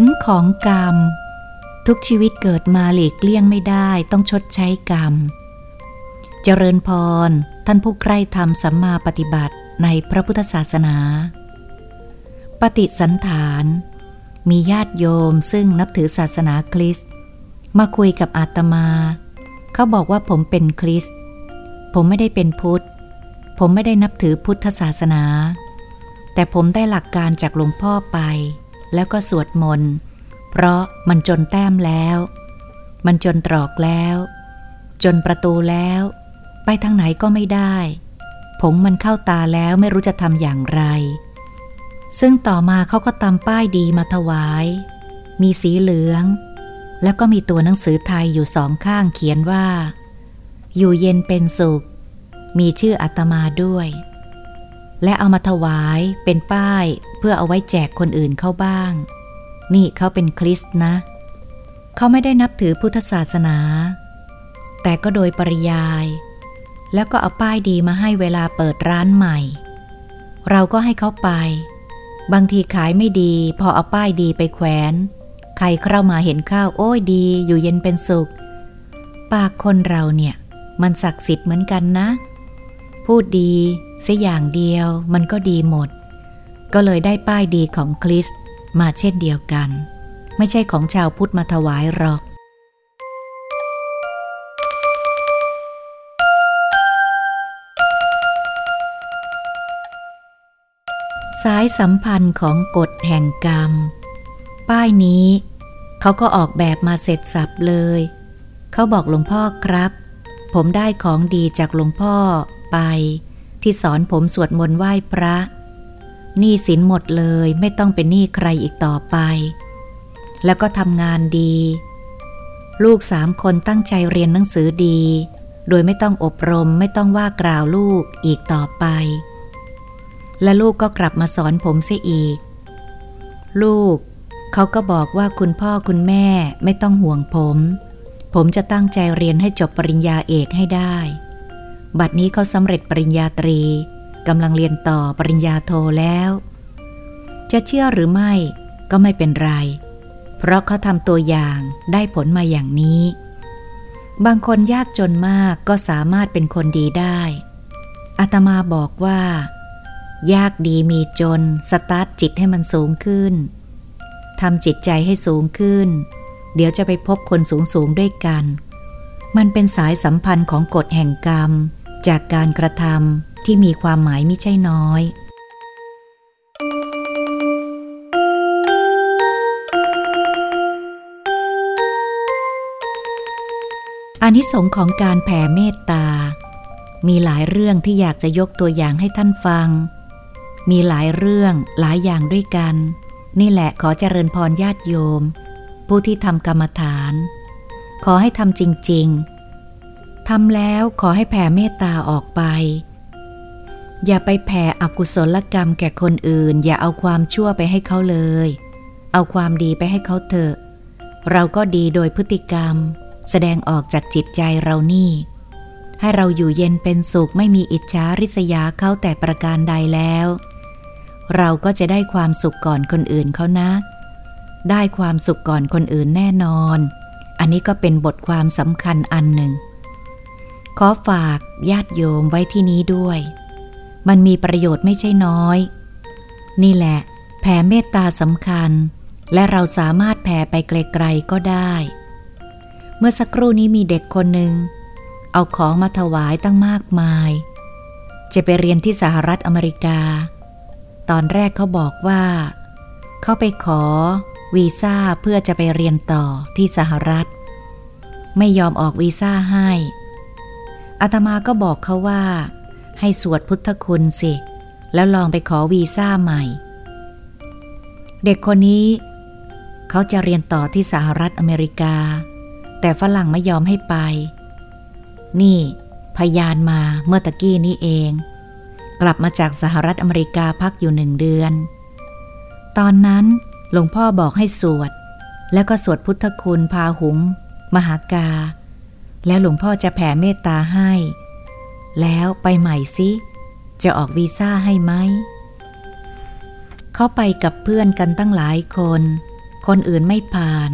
ลของกรรม ทุกชีวิตเกิดมาหลีกเลี่ยงไม่ได้ต้องชดใช้กรรม เจริญพร ท่านผู้ใกล้ธรรมสัมมาปฏิบัติในพระพุทธศาสนา ปฏิสันฐาน มีญาติโยมซึ่งนับถือศาสนาคริสต์มาคุยกับอาตมา เขาบอกว่าผมเป็นคริสต์ผมไม่ได้เป็นพุทธ ผมไม่ได้นับถือพุทธศาสนา แต่ผมได้หลักการจากหลวงพ่อไป แล้วก็สวดมนต์ เพราะมันจนแต้มแล้ว มันจนตรอกแล้ว จนประตูแล้ว ไปทางไหนก็ไม่ได้ผมมันเข้าตาแล้วไม่รู้จะทำอย่างไร ซึ่งต่อมาเขาก็ตำป้ายดีมาถวาย มีสีเหลือง แล้วก็มีตัวหนังสือไทยอยู่สองข้างเขียนว่า อยู่เย็นเป็นสุข มีชื่ออาตมาด้วย และเอามาถวายเป็นป้ายเพื่อเอาไว้แจกคนอื่นเข้าบ้าง นี่เขาเป็นคริสต์นะ เขาไม่ได้นับถือพุทธศาสนา แต่ก็โดยปริยาย แล้วก็เอาป้ายดีมาให้เวลาเปิดร้านใหม่ เราก็ให้เขาไป บางทีขายไม่ดี พอเอาป้ายดีไปแขวน ใครเข้ามาเห็นข้าวโอ้ยดี อยู่เย็นเป็นสุข ปากคนเราเนี่ย มันศักดิ์สิทธิ์เหมือนกันนะ พูดดีเสียอย่างเดียวมันก็ดีหมด ก็เลยได้ป้ายดีของคริสมาเช่นเดียวกัน ไม่ใช่ของชาวพุทธมาถวายหรอก สายสัมพันธ์ของกฎแห่งกรรม ป้ายนี้เขาก็ออกแบบมาเสร็จสับเลย เขาบอกหลวงพ่อครับ ผมได้ของดีจากหลวงพ่อ ไป ที่สอนผมสวดมนต์ไหว้พระหนี้สินหมดเลยไม่ต้องเป็นหนี้ใครอีกต่อไป แล้วก็ทำงานดี ลูกสามคนตั้งใจเรียนหนังสือดี โดยไม่ต้องอบรมไม่ต้องว่ากล่าวลูกอีกต่อไป และลูกก็กลับมาสอนผมเสียอีก ลูก เขาก็บอกว่าคุณพ่อคุณแม่ไม่ต้องห่วงผม ผมจะตั้งใจเรียนให้จบปริญญาเอกให้ได้ บัดนี้เขาสำเร็จปริญญาตรีกำลังเรียนต่อปริญญาโทแล้ว จะเชื่อหรือไม่ก็ไม่เป็นไร เพราะเขาทำตัวอย่างได้ผลมาอย่างนี้ บางคนยากจนมากก็สามารถเป็นคนดีได้ อาตมาบอกว่า ยากดีมีจน สตาร์ทจิตให้มันสูงขึ้นทำจิตใจให้สูงขึ้น เดี๋ยวจะไปพบคนสูงสูงด้วยกัน มันเป็นสายสัมพันธ์ของกฎแห่งกรรม จากการกระทำที่มีความหมายมิใช่น้อยอานิสงส์ของการแผ่เมตตา มีหลายเรื่องที่อยากจะยกตัวอย่างให้ท่านฟัง มีหลายเรื่องหลายอย่างด้วยกัน นี่แหละขอเจริญพรญาติโยม ผู้ที่ทำกรรมฐาน ขอให้ทำจริงๆ ทำแล้วขอให้แผ่เมตตาออกไป อย่าไปแผ่อกุศลกรรมแก่คนอื่น อย่าเอาความชั่วไปให้เขาเลย เอาความดีไปให้เขาเถอะ เราก็ดีโดยพฤติกรรม แสดงออกจากจิตใจเรานี่ ให้เราอยู่เย็นเป็นสุขไม่มีอิจฉาริษยาเขาแต่ประการใดแล้ว เราก็จะได้ความสุขก่อนคนอื่นเขานะ ได้ความสุขก่อนคนอื่นแน่นอน อันนี้ก็เป็นบทความสำคัญอันหนึ่ง ขอฝากญาติโยมไว้ที่นี้ด้วย มันมีประโยชน์ไม่ใช่น้อย นี่แหละ แผ่เมตตาสำคัญ และเราสามารถแผ่ไปไกลๆก็ได้ เมื่อสักครู่นี้มีเด็กคนหนึ่ง เอาของมาถวายตั้งมากมาย จะไปเรียนที่สหรัฐอเมริกา ตอนแรกเขาบอกว่า เขาไปขอวีซ่าเพื่อจะไปเรียนต่อที่สหรัฐ ไม่ยอมออกวีซ่าให้ อาตมาก็บอกเขาว่า ให้สวดพุทธคุณสิ แล้วลองไปขอวีซ่าใหม่ เด็กคนนี้ เขาจะเรียนต่อที่สหรัฐอเมริกา แต่ฝรั่งไม่ยอมให้ไป นี่ พยานมาเมื่อตะกี้นี้เอง กลับมาจากสหรัฐอเมริกาพักอยู่หนึ่งเดือน ตอนนั้นหลวงพ่อบอกให้สวด แล้วก็สวดพุทธคุณพาหุง มหากา แล้วหลวงพ่อจะแผ่เมตตาให้ แล้วไปใหม่สิ จะออกวีซ่าให้ไหม เขาไปกับเพื่อนกันตั้งหลายคน คนอื่นไม่ผ่าน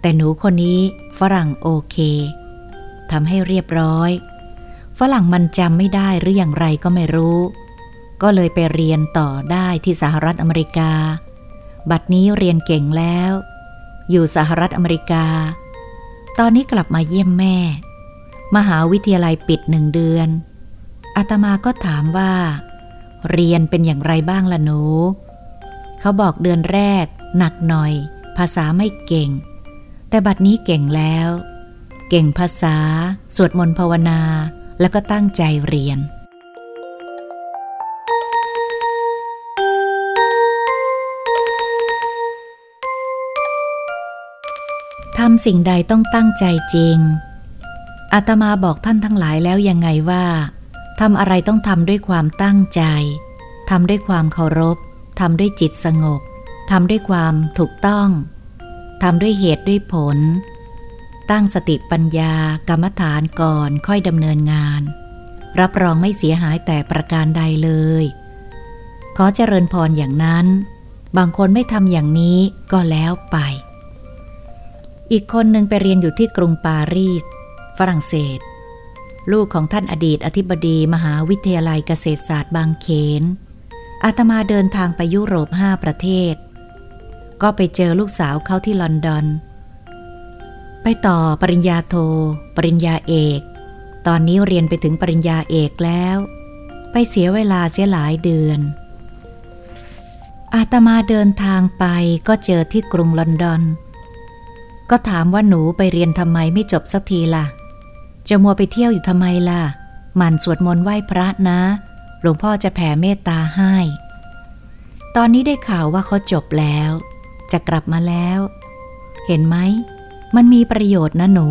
แต่หนูคนนี้ฝรั่งโอเค ทำให้เรียบร้อย ฝรั่งมันจำไม่ได้หรืออย่างไรก็ไม่รู้ ก็เลยไปเรียนต่อได้ที่สหรัฐอเมริกา บัดนี้เรียนเก่งแล้ว อยู่สหรัฐอเมริกา ตอนนี้กลับมาเยี่ยมแม่ มหาวิทยาลัยปิดหนึ่งเดือนอาตมาก็ถามว่า เรียนเป็นอย่างไรบ้างล่ะหนู เขาบอกเดือนแรก หนักหน่อย ภาษาไม่เก่ง แต่บัดนี้เก่งแล้ว เก่งภาษา สวดมนต์ภาวนา แล้วก็ตั้งใจเรียน ทำสิ่งใดต้องตั้งใจจริง อาตมาบอกท่านทั้งหลายแล้วยังไงว่าทำอะไรต้องทำด้วยความตั้งใจ ทำด้วยความเคารพ ทำด้วยจิตสงบ ทำด้วยความถูกต้อง ทำด้วยเหตุด้วยผล ตั้งสติปัญญากรรมฐานก่อนค่อยดำเนินงาน รับรองไม่เสียหายแต่ประการใดเลย ขอเจริญพรอย่างนั้น บางคนไม่ทำอย่างนี้ก็แล้วไป อีกคนหนึ่งไปเรียนอยู่ที่กรุงปารีส ฝรั่งเศส ลูกของท่านอดีตอธิบดีมหาวิทยาลัยเกษตรศาสตร์บางเขน อาตมาเดินทางไปยุโรปห้าประเทศ ก็ไปเจอลูกสาวเขาที่ลอนดอน ไปต่อปริญญาโท ปริญญาเอก ตอนนี้เรียนไปถึงปริญญาเอกแล้ว ไปเสียเวลาเสียหลายเดือนอาตมาเดินทางไปก็เจอที่กรุงลอนดอน ก็ถามว่าหนูไปเรียนทำไมไม่จบสักทีละ่ะ จะมัวไปเที่ยวอยู่ทำไมล่ะมันสวดมนต์ไหว้พระนะ หลวงพ่อจะแผ่เมตตาให้ ตอนนี้ได้ข่าวว่าเขาจบแล้ว จะกลับมาแล้ว เห็นไหม มันมีประโยชน์นะหนู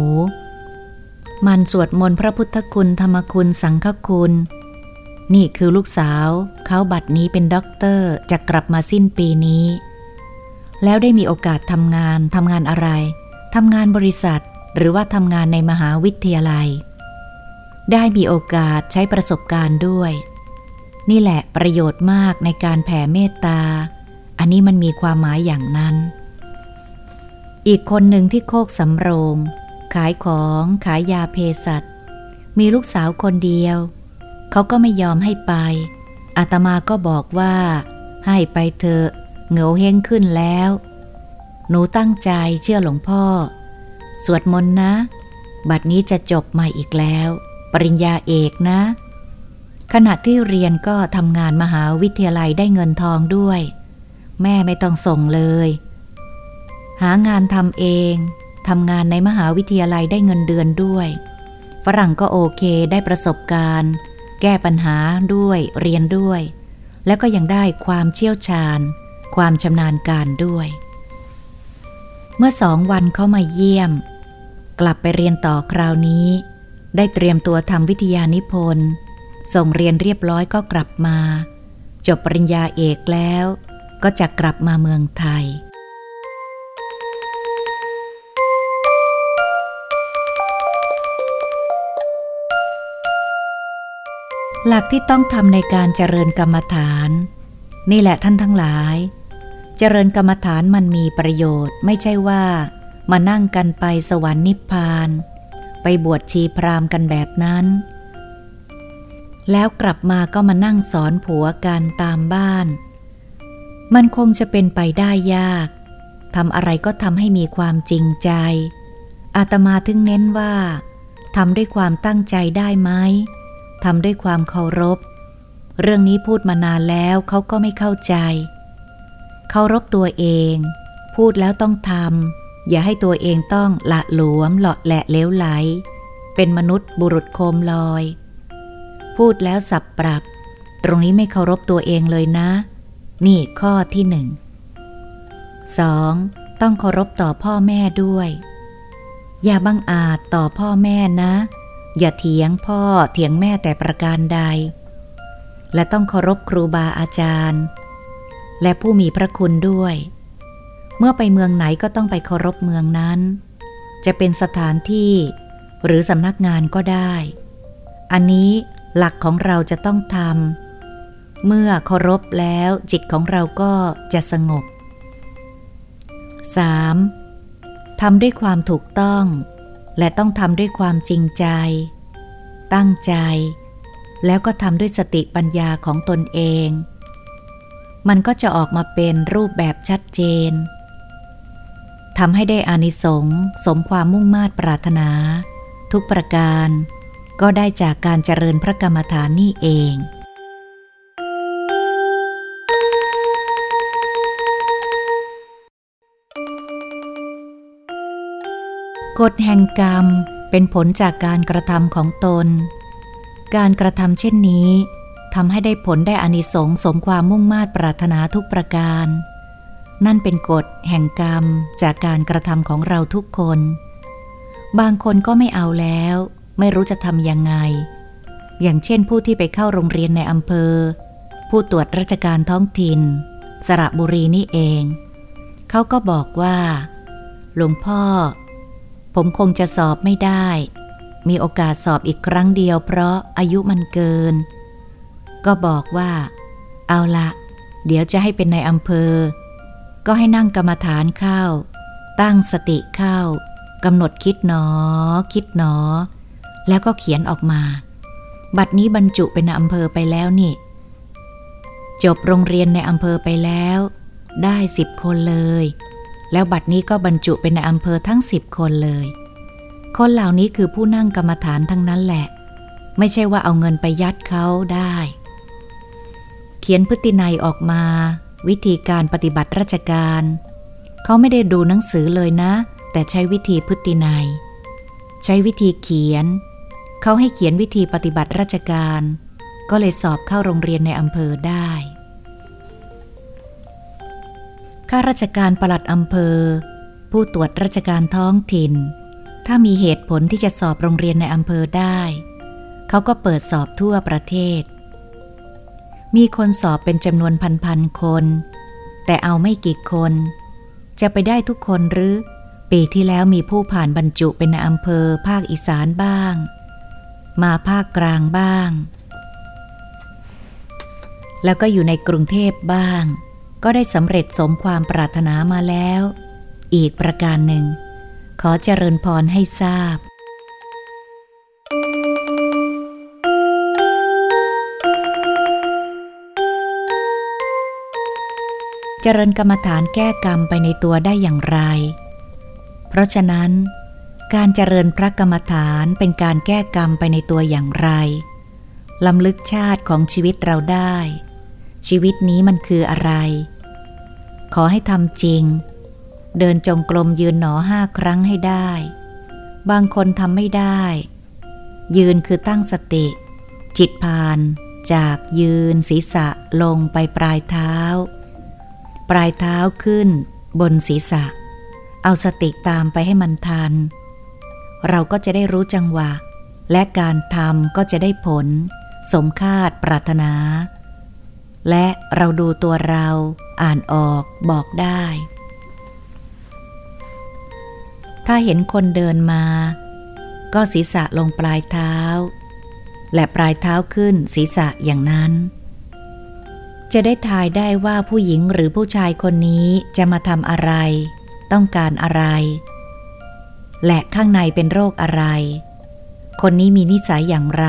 มันสวดมนต์พระพุทธคุณธรรมคุณสังฆคุณ นี่คือลูกสาว เขาบัดนี้เป็นด็อกเตอร์จะกลับมาสิ้นปีนี้แล้วได้มีโอกาสทำงาน ทำงานอะไร ทำงานบริษัทหรือว่าทำงานในมหาวิทยาลัย ได้มีโอกาสใช้ประสบการณ์ด้วย นี่แหละประโยชน์มากในการแผ่เมตตา อันนี้มันมีความหมายอย่างนั้น อีกคนหนึ่งที่โคกสำโรง ขายของขายยาเภสัชมีลูกสาวคนเดียว เขาก็ไม่ยอมให้ไป อาตมาก็บอกว่า ให้ไปเถอะเหงาเฮงขึ้นแล้ว หนูตั้งใจเชื่อหลวงพ่อ สวดมนต์นะ บัดนี้จะจบมาอีกแล้ว ปริญญาเอกนะ ขณะที่เรียนก็ทำงานมหาวิทยาลัยได้เงินทองด้วย แม่ไม่ต้องส่งเลย หางานทำเองทำงานในมหาวิทยาลัยได้เงินเดือนด้วย ฝรั่งก็โอเคได้ประสบการณ์ แก้ปัญหาด้วยเรียนด้วย แล้วก็ยังได้ความเชี่ยวชาญ ความชำนาญการด้วย มื่อสองวันเขามาเยี่ยม กลับไปเรียนต่อคราวนี้ ได้เตรียมตัวทำวิทยานิพนธ์ส่งเรียนเรียบร้อยก็กลับมา จบปริญญาเอกแล้ว ก็จะกลับมาเมืองไทย หลักที่ต้องทำในการเจริญกรรมฐาน นี่แหละท่านทั้งหลาย เจริญกรรมฐานมันมีประโยชน์ ไม่ใช่ว่า มานั่งกันไปสวรรค์นิพพาน ไปบวชชีพรามกันแบบนั้น แล้วกลับมาก็มานั่งสอนผัวกันตามบ้าน มันคงจะเป็นไปได้ยากทำอะไรก็ทำให้มีความจริงใจ อาตมาถึงเน้นว่าทำด้วยความตั้งใจได้ไหมทำด้วยความเคารพ เรื่องนี้พูดมานานแล้วเขาก็ไม่เข้าใจ เคารพตัวเอง พูดแล้วต้องทำอย่าให้ตัวเองต้องละหลวมหลาะแหละเลี้ยวไหล เป็นมนุษย์บุรุษโคมลอย พูดแล้วสับปรับ ตรงนี้ไม่เคารพตัวเองเลยนะ นี่ข้อที่หนึ่งสองต้องเคารพต่อพ่อแม่ด้วย อย่าบังอาจต่อพ่อแม่นะ อย่าเถียงพ่อเถียงแม่แต่ประการใด และต้องเคารพครูบาอาจารย์ และผู้มีพระคุณด้วย เมื่อไปเมืองไหนก็ต้องไปเคารพเมืองนั้น จะเป็นสถานที่หรือสำนักงานก็ได้ อันนี้หลักของเราจะต้องทำ เมื่อเคารพแล้วจิตของเราก็จะสงบ 3. ทำด้วยความถูกต้อง และต้องทำด้วยความจริงใจ ตั้งใจ แล้วก็ทำด้วยสติปัญญาของตนเอง มันก็จะออกมาเป็นรูปแบบชัดเจนทำให้ได้อานิสงส์สมความมุ่งมา่ปรารถนา ทุกประการ ก็ได้จากการเจริญพระกรรมฐานนี่เอง กฎแห่งกรรมเป็นผลจากการกระทำของตน การกระทำเช่นนี้ ทำให้ได้ผลได้อานิสงส์สมความมุ่งมา่ปรารถนาทุกประการ นั่นเป็นกฎแห่งกรรมจากการกระทำของเราทุกคน บางคนก็ไม่เอาแล้ว ไม่รู้จะทำยังไง อย่างเช่นผู้ที่ไปเข้าโรงเรียนในอำเภอ ผู้ตรวจราชการท้องถิ่น สระบุรีนี่เอง เขาก็บอกว่า หลวงพ่อ ผมคงจะสอบไม่ได้ มีโอกาสสอบอีกครั้งเดียวเพราะอายุมันเกิน ก็บอกว่า เอาละเดี๋ยวจะให้เป็นในอำเภอ ก็ให้นั่งกรรมฐานเข้า ตั้งสติเข้ากำหนดคิดหนอ คิดหนอ แล้วก็เขียนออกมา บัดนี้บรรจุเป็นอำเภอไปแล้วนี่ จบโรงเรียนในอำเภอไปแล้ว ได้สิบคนเลย แล้วบัดนี้ก็บรรจุเป็นในอำเภอทั้งสิบคนเลย คนเหล่านี้คือผู้นั่งกรรมฐานทั้งนั้นแหละ ไม่ใช่ว่าเอาเงินไปยัดเขาได้ เขียนพฤตินัยออกมา วิธีการปฏิบัติราชการ เขาไม่ได้ดูหนังสือเลยนะ แต่ใช้วิธีพฤตินัย ใช้วิธีเขียน เขาให้เขียนวิธีปฏิบัติราชการ ก็เลยสอบเข้าโรงเรียนในอำเภอได้ข้าราชการปลัดอำเภอ ผู้ตรวจราชการท้องถิ่น ถ้ามีเหตุผลที่จะสอบโรงเรียนในอำเภอได้ เขาก็เปิดสอบทั่วประเทศ มีคนสอบเป็นจำนวนพันๆคน แต่เอาไม่กี่คน จะไปได้ทุกคนหรือ ปีที่แล้วมีผู้ผ่านบรรจุเป็นในอำเภอภาคอีสานบ้าง มาภาคกลางบ้าง แล้วก็อยู่ในกรุงเทพบ้าง ก็ได้สำเร็จสมความปรารถนามาแล้ว อีกประการหนึ่ง ขอเจริญพรให้ทราบ เจริญกรรมฐานแก้กรรมไปในตัวได้อย่างไร เพราะฉะนั้น การเจริญพระกรรมฐานเป็นการแก้กรรมไปในตัวอย่างไรลำลึกชาติของชีวิตเราได้ ชีวิตนี้มันคืออะไร ขอให้ทำจริง เดินจงกรมยืนหนอห้าครั้งให้ได้ บางคนทำไม่ได้ ยืนคือตั้งสติ จิตพาน จากยืนศีรษะลงไปปลายเท้า ปลายเท้าขึ้น บนศีรษะ เอาสติตามไปให้มันทัน เราก็จะได้รู้จังหวะ และการทำก็จะได้ผล สมคาดปรารถนา และเราดูตัวเราอ่านออกบอกได้ ถ้าเห็นคนเดินมา ก็ศีรษะลงปลายเท้า และปลายเท้าขึ้นศีรษะอย่างนั้น จะได้ทายได้ว่าผู้หญิงหรือผู้ชายคนนี้จะมาทำอะไร ต้องการอะไร และข้างในเป็นโรคอะไร คนนี้มีนิสัยอย่างไร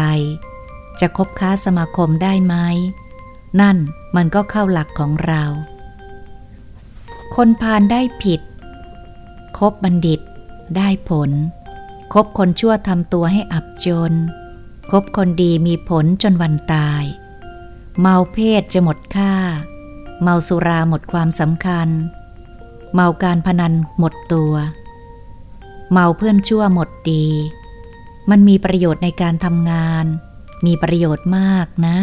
จะคบค้าสมาคมได้ไหมนั่นมันก็เข้าหลักของเรา คนพาลได้ผิด คบบัณฑิตได้ผล คบคนชั่วทำตัวให้อับจน คบคนดีมีผลจนวันตาย เมาเพศจะหมดค่า เมาสุราหมดความสำคัญ เมาการพนันหมดตัว เมาเพื่อนชั่วหมดดี มันมีประโยชน์ในการทำงาน มีประโยชน์มากนะ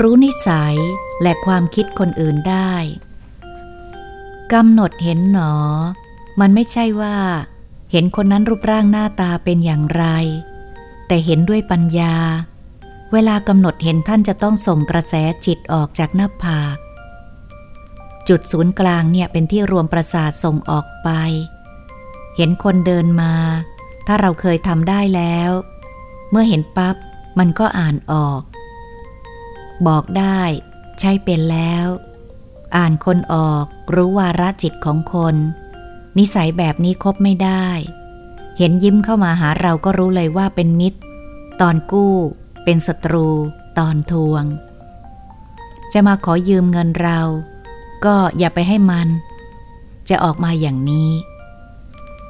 รู้นิสัยและความคิดคนอื่นได้ กำหนดเห็นหนอ มันไม่ใช่ว่า เห็นคนนั้นรูปร่างหน้าตาเป็นอย่างไร แต่เห็นด้วยปัญญา เวลากำหนดเห็นท่านจะต้องส่งกระแสจิตออกจากหน้าผาก จุดศูนย์กลางเนี่ยเป็นที่รวมประสาทส่งออกไป เห็นคนเดินมา ถ้าเราเคยทำได้แล้ว เมื่อเห็นปับ๊บมันก็อ่านออก บอกได้ ใช่เป็นแล้ว อ่านคนออกรู้วาระจิตของคน นิสัยแบบนี้คบไม่ได้ เห็นยิ้มเข้ามาหาเราก็รู้เลยว่าเป็นมิตร ตอนกู้ เป็นศัตรู ตอนทวง จะมาขอยืมเงินเรา ก็อย่าไปให้มัน จะออกมาอย่างนี้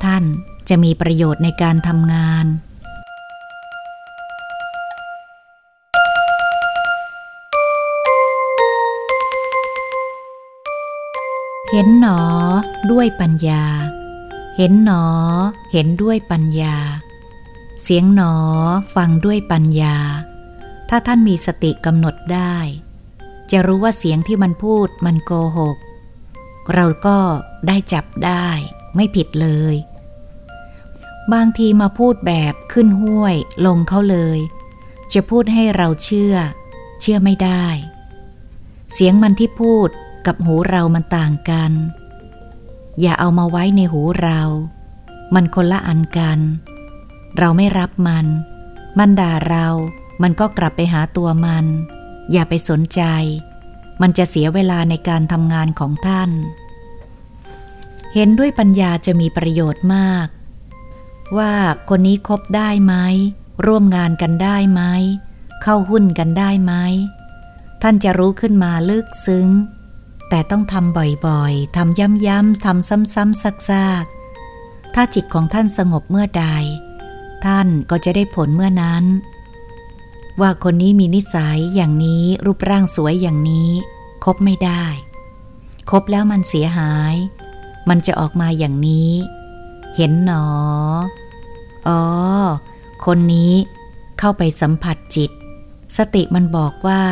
ท่านจะมีประโยชน์ในการทำงาน เห็นหนอด้วยปัญญา เห็นหนอ เห็นด้วยปัญญา เสียงหนอฟังด้วยปัญญา ถ้าท่านมีสติกำหนดได้ จะรู้ว่าเสียงที่มันพูดมันโกหก เราก็ได้จับได้ ไม่ผิดเลย บางทีมาพูดแบบขึ้นห้วยลงเขาเลย จะพูดให้เราเชื่อ เชื่อไม่ได้ เสียงมันที่พูด กับหูเรามันต่างกัน อย่าเอามาไว้ในหูเรา มันคนละอันกัน เราไม่รับมัน มันด่าเรา มันก็กลับไปหาตัวมัน อย่าไปสนใจ มันจะเสียเวลาในการทำงานของท่าน เห็นด้วยปัญญาจะมีประโยชน์มาก ว่าคนนี้คบได้ไหม ร่วมงานกันได้ไหม เข้าหุ้นกันได้ไหมท่านจะรู้ขึ้นมาลึกซึ้ง แต่ต้องทำบ่อยๆ ทำย้ำๆ ทำซ้ำๆซักๆ ถ้าจิตของท่านสงบเมื่อใด ท่านก็จะได้ผลเมื่อนั้น ว่าคนนี้มีนิสัยอย่างนี้รูปร่างสวยอย่างนี้คบไม่ได้ คบแล้วมันเสียหาย มันจะออกมาอย่างนี้ เห็นหนอ อ๋อ คนนี้เข้าไปสัมผัสจิต สติมันบอกว่า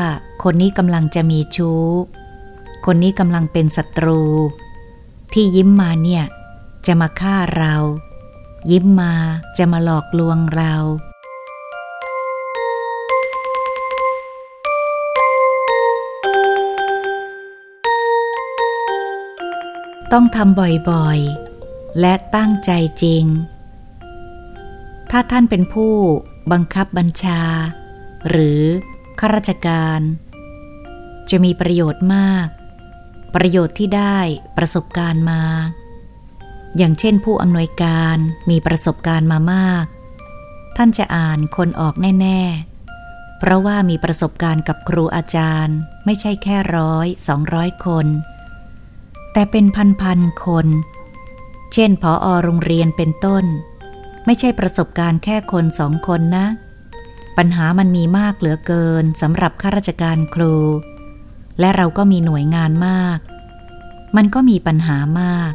คนนี้กำลังจะมีชู้ คนนี้กำลังเป็นศัตรู ที่ยิ้มมาเนี่ย จะมาฆ่าเรา ยิ้มมาจะมาหลอกลวงเราต้องทำบ่อยๆ และตั้งใจจริง ถ้าท่านเป็นผู้บังคับบัญชา หรือข้าราชการ จะมีประโยชน์มาก ประโยชน์ที่ได้ประสบการณ์มา อย่างเช่นผู้อำนวยการมีประสบการณ์มามาก ท่านจะอ่านคนออกแน่ ๆ เพราะว่ามีประสบการณ์กับครูอาจารย์ไม่ใช่แค่ร้อยสองร้อยคน แต่เป็นพันๆคน เช่นพออโรงเรียนเป็นต้น ไม่ใช่ประสบการณ์แค่คนสองคนนะ ปัญหามันมีมากเหลือเกินสำหรับข้าราชการครู และเราก็มีหน่วยงานมาก มันก็มีปัญหามาก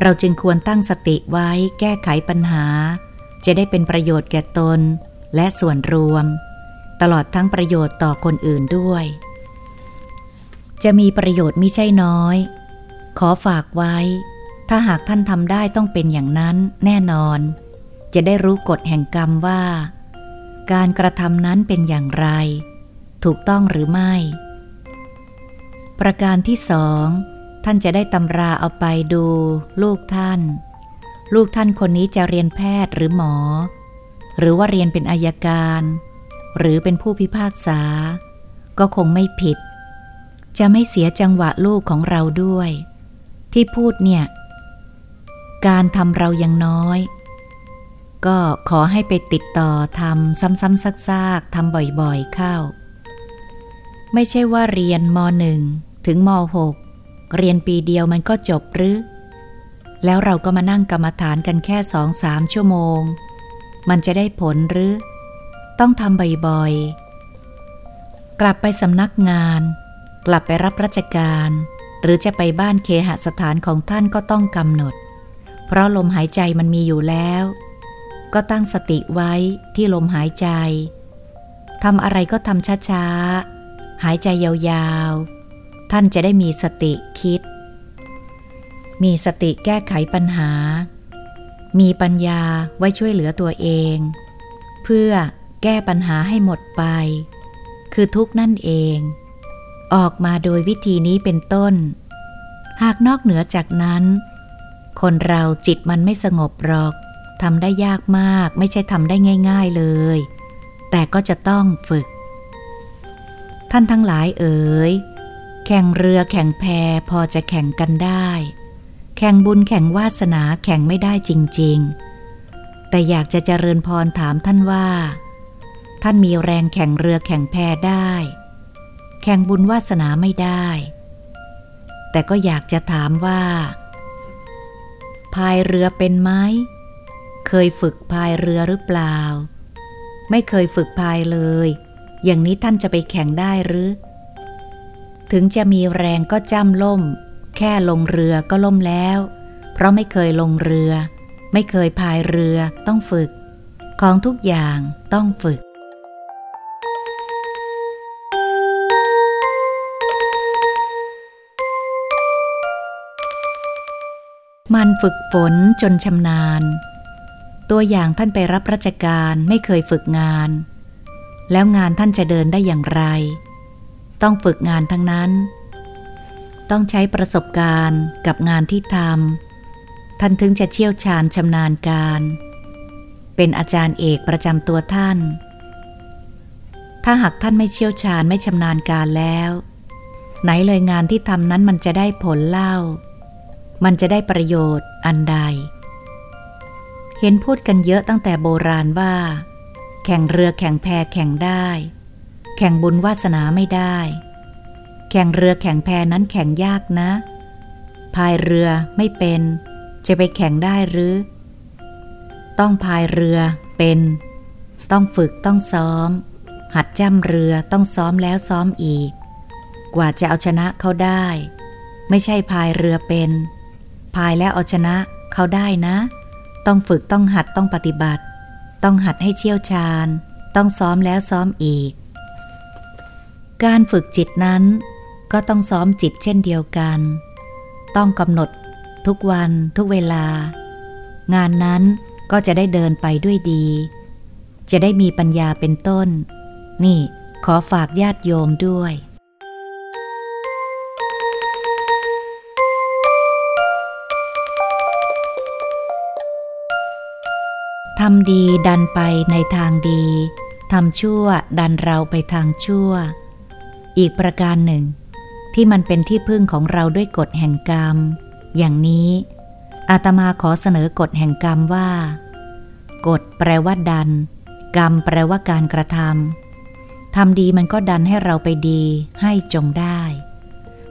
เราจึงควรตั้งสติไว้แก้ไขปัญหา จะได้เป็นประโยชน์แก่ตน และส่วนรวม ตลอดทั้งประโยชน์ต่อคนอื่นด้วย จะมีประโยชน์มิใช่น้อย ขอฝากไว้ ถ้าหากท่านทำได้ต้องเป็นอย่างนั้นแน่นอน จะได้รู้กฎแห่งกรรมว่า การกระทำนั้นเป็นอย่างไร ถูกต้องหรือไม่ ประการที่สองท่านจะได้ตำราเอาไปดูลูกท่าน ลูกท่านคนนี้จะเรียนแพทย์หรือหมอ หรือว่าเรียนเป็นอายการ หรือเป็นผู้พิพากษา ก็คงไม่ผิด จะไม่เสียจังหวะลูกของเราด้วย ที่พูดเนี่ย การทำเรายังน้อย ก็ขอให้ไปติดต่อทำซ้ำๆซากๆทำบ่อยๆเข้า ไม่ใช่ว่าเรียนมหนึ่ง ถึงม .6 เรียนปีเดียวมันก็จบหรือ แล้วเราก็มานั่งกรรมฐานกันแค่สองสามชั่วโมง มันจะได้ผลหรือ ต้องทำบ่อยๆ กลับไปสำนักงาน กลับไปรับราชการ หรือจะไปบ้านเคหสถานของท่านก็ต้องกำหนด เพราะลมหายใจมันมีอยู่แล้ว ก็ตั้งสติไว้ที่ลมหายใจทำอะไรก็ทำช้าๆ หายใจยาวๆ ท่านจะได้มีสติคิด มีสติแก้ไขปัญหา มีปัญญาไว้ช่วยเหลือตัวเอง เพื่อแก้ปัญหาให้หมดไป คือทุกนั่นเอง ออกมาโดยวิธีนี้เป็นต้น หากนอกเหนือจากนั้น คนเราจิตมันไม่สงบหรอกทำได้ยากมากไม่ใช่ทำได้ง่าย ๆเลย แต่ก็จะต้องฝึก ท่านทั้งหลายเอ๋ย ข่งเรือแข่งแพพอจะแข่งกันได้ แข่งบุญแข่งวาสนาแข่งไม่ได้จริง ๆ แต่อยากจะเจริญพรถามท่านว่า ท่านมีแรงแข่งเรือแข่งแพได้ แข่งบุญวาสนาไม่ได้ แต่ก็อยากจะถามว่าพายเรือเป็นไหม เคยฝึกพายเรือหรือเปล่า ไม่เคยฝึกพายเลย อย่างนี้ท่านจะไปแข่งได้หรือ ถึงจะมีแรงก็จ้ำล่ม แค่ลงเรือก็ล่มแล้ว เพราะไม่เคยลงเรือ ไม่เคยพายเรือต้องฝึก ของทุกอย่างต้องฝึกมันฝึกฝนจนชำนาญ ตัวอย่างท่านไปรับราชการไม่เคยฝึกงาน แล้วงานท่านจะเดินได้อย่างไร ต้องฝึกงานทั้งนั้น ต้องใช้ประสบการณ์กับงานที่ทำท่านถึงจะเชี่ยวชาญชำนาญการ เป็นอาจารย์เอกประจำตัวท่าน ถ้าหากท่านไม่เชี่ยวชาญไม่ชำนาญการแล้ว ไหนเลยงานที่ทำนั้นมันจะได้ผลเล่า มันจะได้ประโยชน์อันใด เห็นพูดกันเยอะตั้งแต่โบราณว่า แข่งเรือแข่งแพแข่งได้ ข่งบุญวาสนาไม่ได้ แข่งเรือแข่งแพนั้นแข่งยากนะ พายเรือไม่เป็น จะไปแข่งได้หรือ ต้องพายเรือเป็น ต้องฝึกต้องซ้อม หัดจ้ำเรือต้องซ้อมแล้วซ้อมอีก กว่าจะเอาชนะเขาได้ ไม่ใช่พายเรือเป็น พายแล้วเอาชนะเขาได้นะ ต้องฝึกต้องหัดต้องปฏิบัติ ต้องหัดให้เชี่ยวชาญ ต้องซ้อมแล้วซ้อมอีก การฝึกจิตนั้นก็ต้องซ้อมจิตเช่นเดียวกัน ต้องกำหนดทุกวันทุกเวลา งานนั้นก็จะได้เดินไปด้วยดี จะได้มีปัญญาเป็นต้น นี่ขอฝากญาติโยมด้วย ทำดีดันไปในทางดี ทำชั่วดันเราไปทางชั่ว อีกประการหนึ่ง ที่มันเป็นที่พึ่งของเราด้วยกฎแห่งกรรม อย่างนี้ อาตมาขอเสนอกฎแห่งกรรมว่า กฎแปลว่าดัน กรรมแปลว่าการกระทำทำดีมันก็ดันให้เราไปดีให้จงได้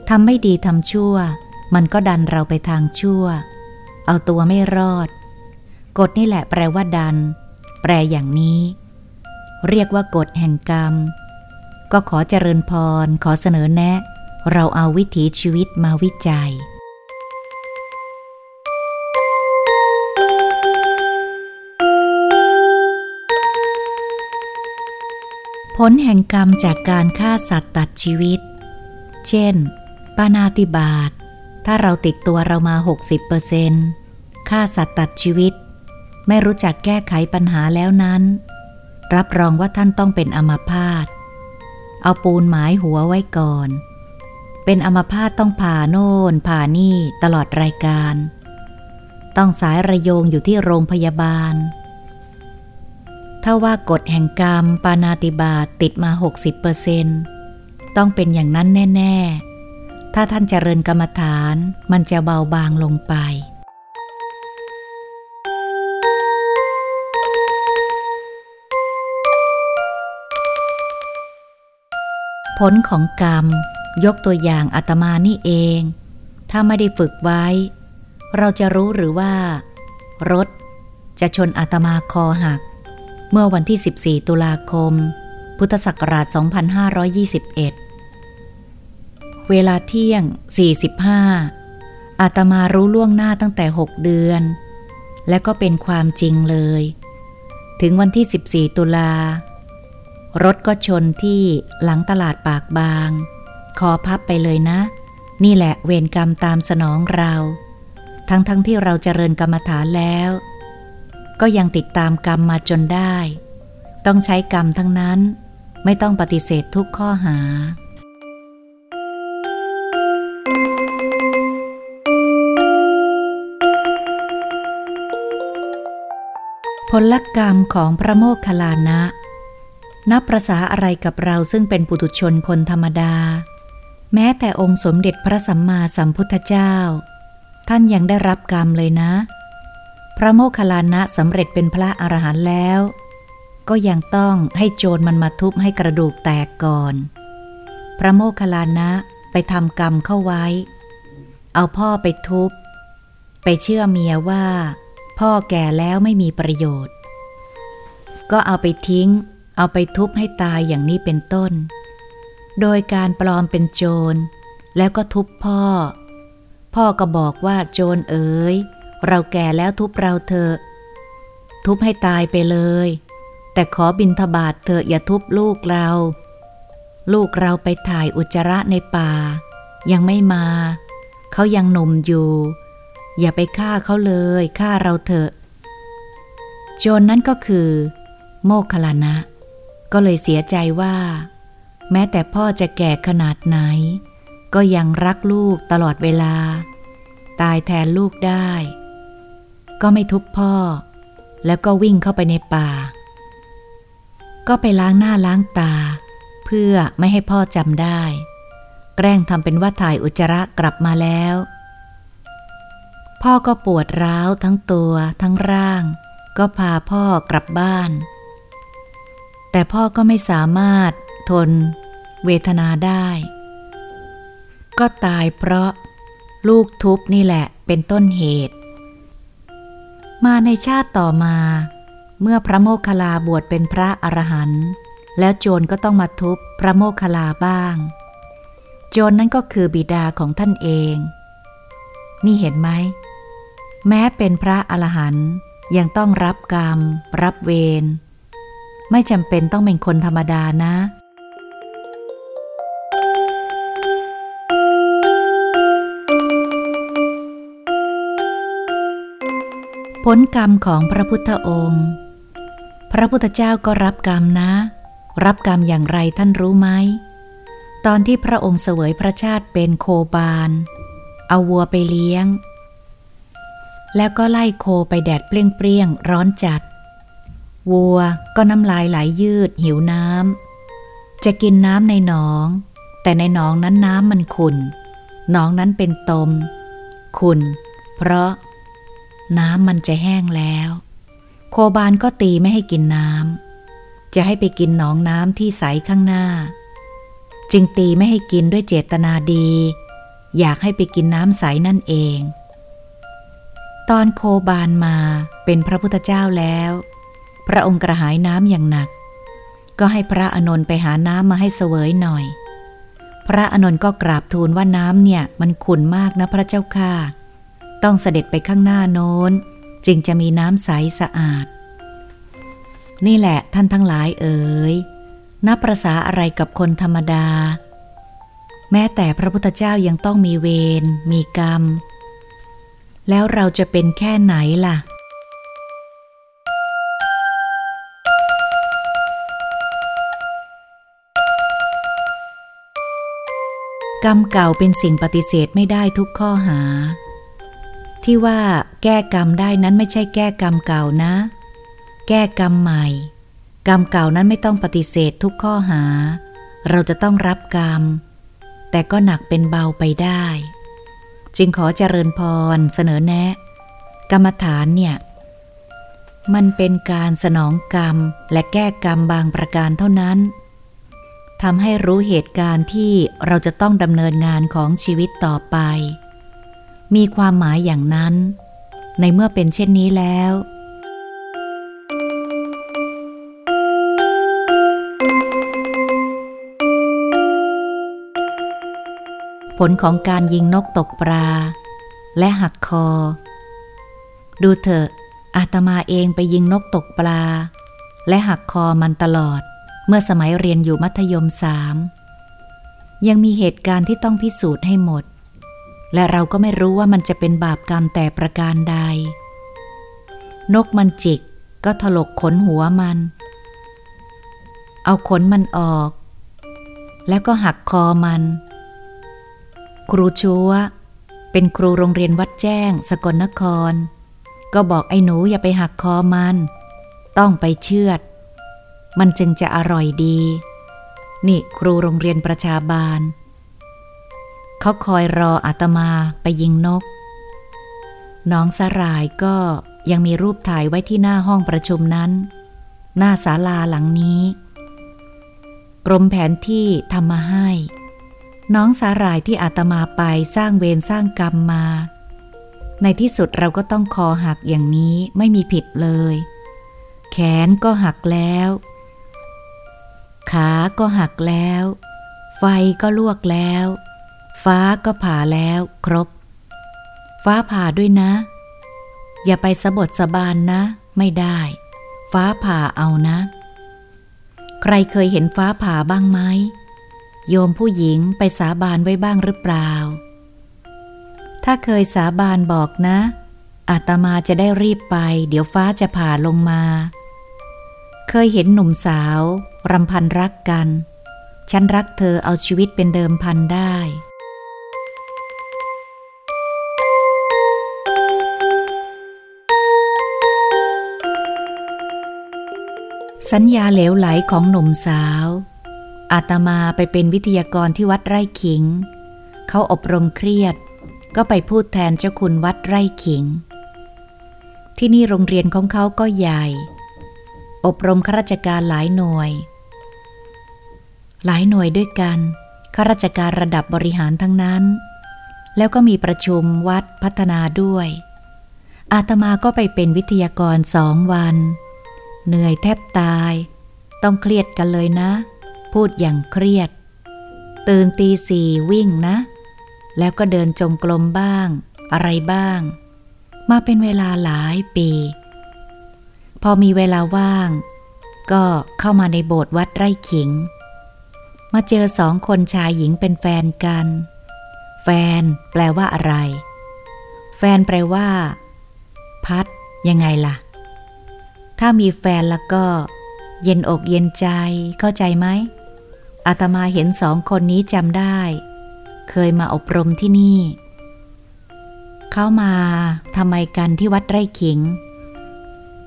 ทำไม่ดีทำชั่ว มันก็ดันเราไปทางชั่ว เอาตัวไม่รอด กฎนี่แหละแปลว่าดัน แปลอย่างนี้ เรียกว่ากฎแห่งกรรม ก็ขอเจริญพร ขอเสนอแนะ เราเอาวิถีชีวิตมาวิจัย ผลแห่งกรรมจากการฆ่าสัตว์ตัดชีวิต เช่น ปานาติบาต ถ้าเราติดตัวเรามา 60%ฆ่าสัตว์ตัดชีวิต ไม่รู้จักแก้ไขปัญหาแล้วนั้น รับรองว่าท่านต้องเป็นอมาพาต เอาปูนหมายหัวไว้ก่อน เป็นอมาพาตต้องผ่าโน่นผ่านี่ตลอดรายการ ต้องสายระโยงอยู่ที่โรงพยาบาล ถ้าว่ากฎแห่งกรรมปานาติบาตติดมา 60%ต้องเป็นอย่างนั้นแน่ ๆ ถ้าท่านเจริญกรรมฐานมันจะเบาบางลงไป ผลของกรรม ยกตัวอย่างอาตมานี่เอง ถ้าไม่ได้ฝึกไว้ เราจะรู้หรือว่า รถ จะชนอาตมาคอหัก เมื่อวันที่ 14 ตุลาคม พุทธศักราช 2521 เวลาเที่ยง 45 อาตมารู้ล่วงหน้าตั้งแต่ 6 เดือน และก็เป็นความจริงเลย ถึงวันที่ 14 ตุลา รถก็ชนที่หลังตลาดปากบาง คอพับไปเลยนะ นี่แหละเวรกรรมตามสนองเรา ทั้งๆทที่เราเจริญกรรมฐานแล้ว ก็ยังติดตามกรรมมาจนได้ ต้องใช้กรรมทั้งนั้น ไม่ต้องปฏิเสธทุกข้อหาผลกรรมของพระโมคคัลลานะ นับประษาอะไรกับเราซึ่งเป็นปุถุชนคนธรรมดา แม้แต่องค์สมเด็จพระสัมมาสัมพุทธเจ้า ท่านยังได้รับกรรมเลยนะ พระโมคคัลลานะสำเร็จเป็นพระอรหันต์แล้ว ก็ยังต้องให้โจรมันมาทุบให้กระดูกแตกก่อน พระโมคคัลลานะไปทำกรรมเข้าไว้ เอาพ่อไปทุบ ไปเชื่อเมียว่า พ่อแก่แล้วไม่มีประโยชน์ ก็เอาไปทิ้ง เอาไปทุบให้ตายอย่างนี้เป็นต้น โดยการปลอมเป็นโจร แล้วก็ทุบพ่อ พ่อก็บอกว่าโจรเอ๋ย เราแก่แล้วทุบเราเถอะ ทุบให้ตายไปเลย แต่ขอบินทบาทเถอะอย่าทุบลูกเรา ลูกเราไปถ่ายอุจจาระในป่า ยังไม่มา เขายังหนุ่มอยู่ อย่าไปฆ่าเขาเลยฆ่าเราเถอะ โจรนนั้นก็คือ โมคลานะ ก็เลยเสียใจว่า แม้แต่พ่อจะแก่ขนาดไหน ก็ยังรักลูกตลอดเวลา ตายแทนลูกได้ ก็ไม่ทุบพ่อ แล้วก็วิ่งเข้าไปในป่า ก็ไปล้างหน้าล้างตา เพื่อไม่ให้พ่อจำได้ แกล้งทำเป็นว่าถ่ายอุจจาระกลับมาแล้ว พ่อก็ปวดร้าวทั้งตัวทั้งร่าง ก็พาพ่อกลับบ้าน แต่พ่อก็ไม่สามารถทนเวทนาได้ ก็ตายเพราะลูกทุบนี่แหละเป็นต้นเหตุ มาในชาติต่อมา เมื่อพระโมคคัลลาบวชเป็นพระอรหันต์แล้วโจรก็ต้องมาทุบพระโมคคัลลาบ้าง โจรนั่นก็คือบิดาของท่านเอง นี่เห็นไหม แม้เป็นพระอรหันต์ยังต้องรับกรรม รับเวร ไม่จำเป็นต้องเป็นคนธรรมดานะ ผลกรรมของพระพุทธองค์ พระพุทธเจ้าก็รับกรรมนะ รับกรรมอย่างไรท่านรู้ไหม ตอนที่พระองค์เสวยพระชาติเป็นโคบาล เอาวัวไปเลี้ยง แล้วก็ไล่โคไปแดดเปรี้ยงๆร้อนจัด วัวก็น้ำลายไหลยยืดหิวน้ำ จะกินน้ำในหนอง แต่ในหนองนั้นน้ำมันขุ่นหนองนั้นเป็นตม ขุ่นเพราะ น้ำมันจะแห้งแล้ว โคบานก็ตีไม่ให้กินน้ำ จะให้ไปกินหนองน้ำที่ใสข้างหน้า จึงตีไม่ให้กินด้วยเจตนาดี อยากให้ไปกินน้ำใสนั่นเอง ตอนโคบานมาเป็นพระพุทธเจ้าแล้ว พระองค์กระหายน้ำอย่างหนัก ก็ให้พระอนนท์ไปหาน้ำมาให้เสวยหน่อย พระอนนท์ก็กราบทูลว่าน้ำเนี่ยมันขุ่นมากนะพระเจ้าค่ะ ต้องเสด็จไปข้างหน้าโน้น จึงจะมีน้ำใสสะอาด นี่แหละท่านทั้งหลายเอ๋ยนับประษาอะไรกับคนธรรมดา แม้แต่พระพุทธเจ้ายังต้องมีเวรมีกรรม แล้วเราจะเป็นแค่ไหนล่ะ กรรมเก่าเป็นสิ่งปฏิเสธไม่ได้ทุกข้อหา ที่ว่าแก้กรรมได้นั้นไม่ใช่แก้กรรมเก่านะ แก้กรรมใหม่ กรรมเก่านั้นไม่ต้องปฏิเสธทุกข้อหา เราจะต้องรับกรรม แต่ก็หนักเป็นเบาไปได้ จึงขอเจริญพรเสนอแนะ กรรมฐานเนี่ย มันเป็นการสนองกรรมและแก้กรรมบางประการเท่านั้น ทำให้รู้เหตุการณ์ที่เราจะต้องดำเนินงานของชีวิตต่อไป มีความหมายอย่างนั้น ในเมื่อเป็นเช่นนี้แล้ว ผลของการยิงนกตกปลา และหักคอ ดูเถอะอาตมาเองไปยิงนกตกปลา และหักคอมันตลอด เมื่อสมัยเรียนอยู่มัธยมสามยังมีเหตุการณ์ที่ต้องพิสูจน์ให้หมด และเราก็ไม่รู้ว่ามันจะเป็นบาปกรรมแต่ประการใด นกมันจิกก็ถลกขนหัวมัน เอาขนมันออก แล้วก็หักคอมัน ครูชัวเป็นครูโรงเรียนวัดแจ้ง สกลนคร ก็บอกไอ้หนูอย่าไปหักคอมัน ต้องไปเชือด มันจึงจะอร่อยดี นี่ครูโรงเรียนประชาบาล เขาคอยรออาตมาไปยิงนก น้องสรายก็ยังมีรูปถ่ายไว้ที่หน้าห้องประชุมนั้น หน้าศาลาหลังนี้ กรมแผนที่ทำมาให้ น้องสารายที่อาตมาไปสร้างเวรสร้างกรรมมา ในที่สุดเราก็ต้องคอหักอย่างนี้ไม่มีผิดเลย แขนก็หักแล้ว ขาก็หักแล้ว ไฟก็ลวกแล้ว ฟ้าก็ผ่าแล้วครบ ฟ้าผ่าด้วยนะ อย่าไปสะบดสะบานนะ ไม่ได้ ฟ้าผ่าเอานะ ใครเคยเห็นฟ้าผ่าบ้างไหมโยมผู้หญิงไปสาบานไว้บ้างหรือเปล่า ถ้าเคยสาบานบอกนะ อาตมาจะได้รีบไป เดี๋ยวฟ้าจะผ่าลงมา เคยเห็นหนุ่มสาว รำพันรักกัน ฉันรักเธอเอาชีวิตเป็นเดิมพันได้ สัญญาเหลวไหลของหนุ่มสาว อาตมาไปเป็นวิทยากรที่วัดไร่ขิง เขาอบรมเครียด ก็ไปพูดแทนเจ้าคุณวัดไร่ขิง ที่นี่โรงเรียนของเขาก็ใหญ่อบรมข้าราชการหลายหน่วย หลายหน่วยด้วยกันข้าราชการระดับบริหารทั้งนั้น แล้วก็มีประชุมวัดพัฒนาด้วย อาตมาก็ไปเป็นวิทยากรสองวัน เหนื่อยแทบตาย ต้องเครียดกันเลยนะ พูดอย่างเครียด ตื่นตีสี่วิ่งนะ แล้วก็เดินจงกรมบ้าง อะไรบ้าง มาเป็นเวลาหลายปี พอมีเวลาว่าง ก็เข้ามาในโบสถ์วัดไร่ขิง มาเจอสองคนชายหญิงเป็นแฟนกัน แฟน แปลว่าอะไร แฟนแปลว่า พัด ยังไงล่ะ ถ้ามีแฟนแล้วก็ เย็นอกเย็นใจ เข้าใจไหมอาตมาเห็นสองคนนี้จำได้ เคยมาอบรมที่นี่ เขามาทำไมกันที่วัดไร่ขิง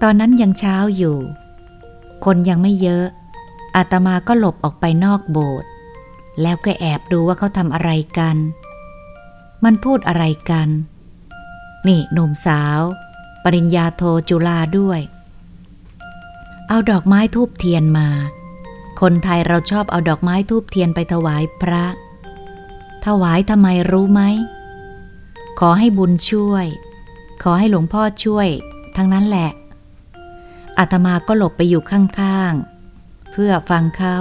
ตอนนั้นยังเช้าอยู่ คนยังไม่เยอะ อาตมาก็หลบออกไปนอกโบสถ์แล้วก็แอบดูว่าเขาทำอะไรกัน มันพูดอะไรกัน นี่หนุ่มสาว ปริญญาโทจุฬาด้วย เอาดอกไม้ทูบเทียนมา คนไทยเราชอบเอาดอกไม้ทูบเทียนไปถวายพระ ถวายทำไมรู้ไหม ขอให้บุญช่วย ขอให้หลวงพ่อช่วย ทั้งนั้นแหละอาตมาก็หลบไปอยู่ข้างๆ เพื่อฟังเขา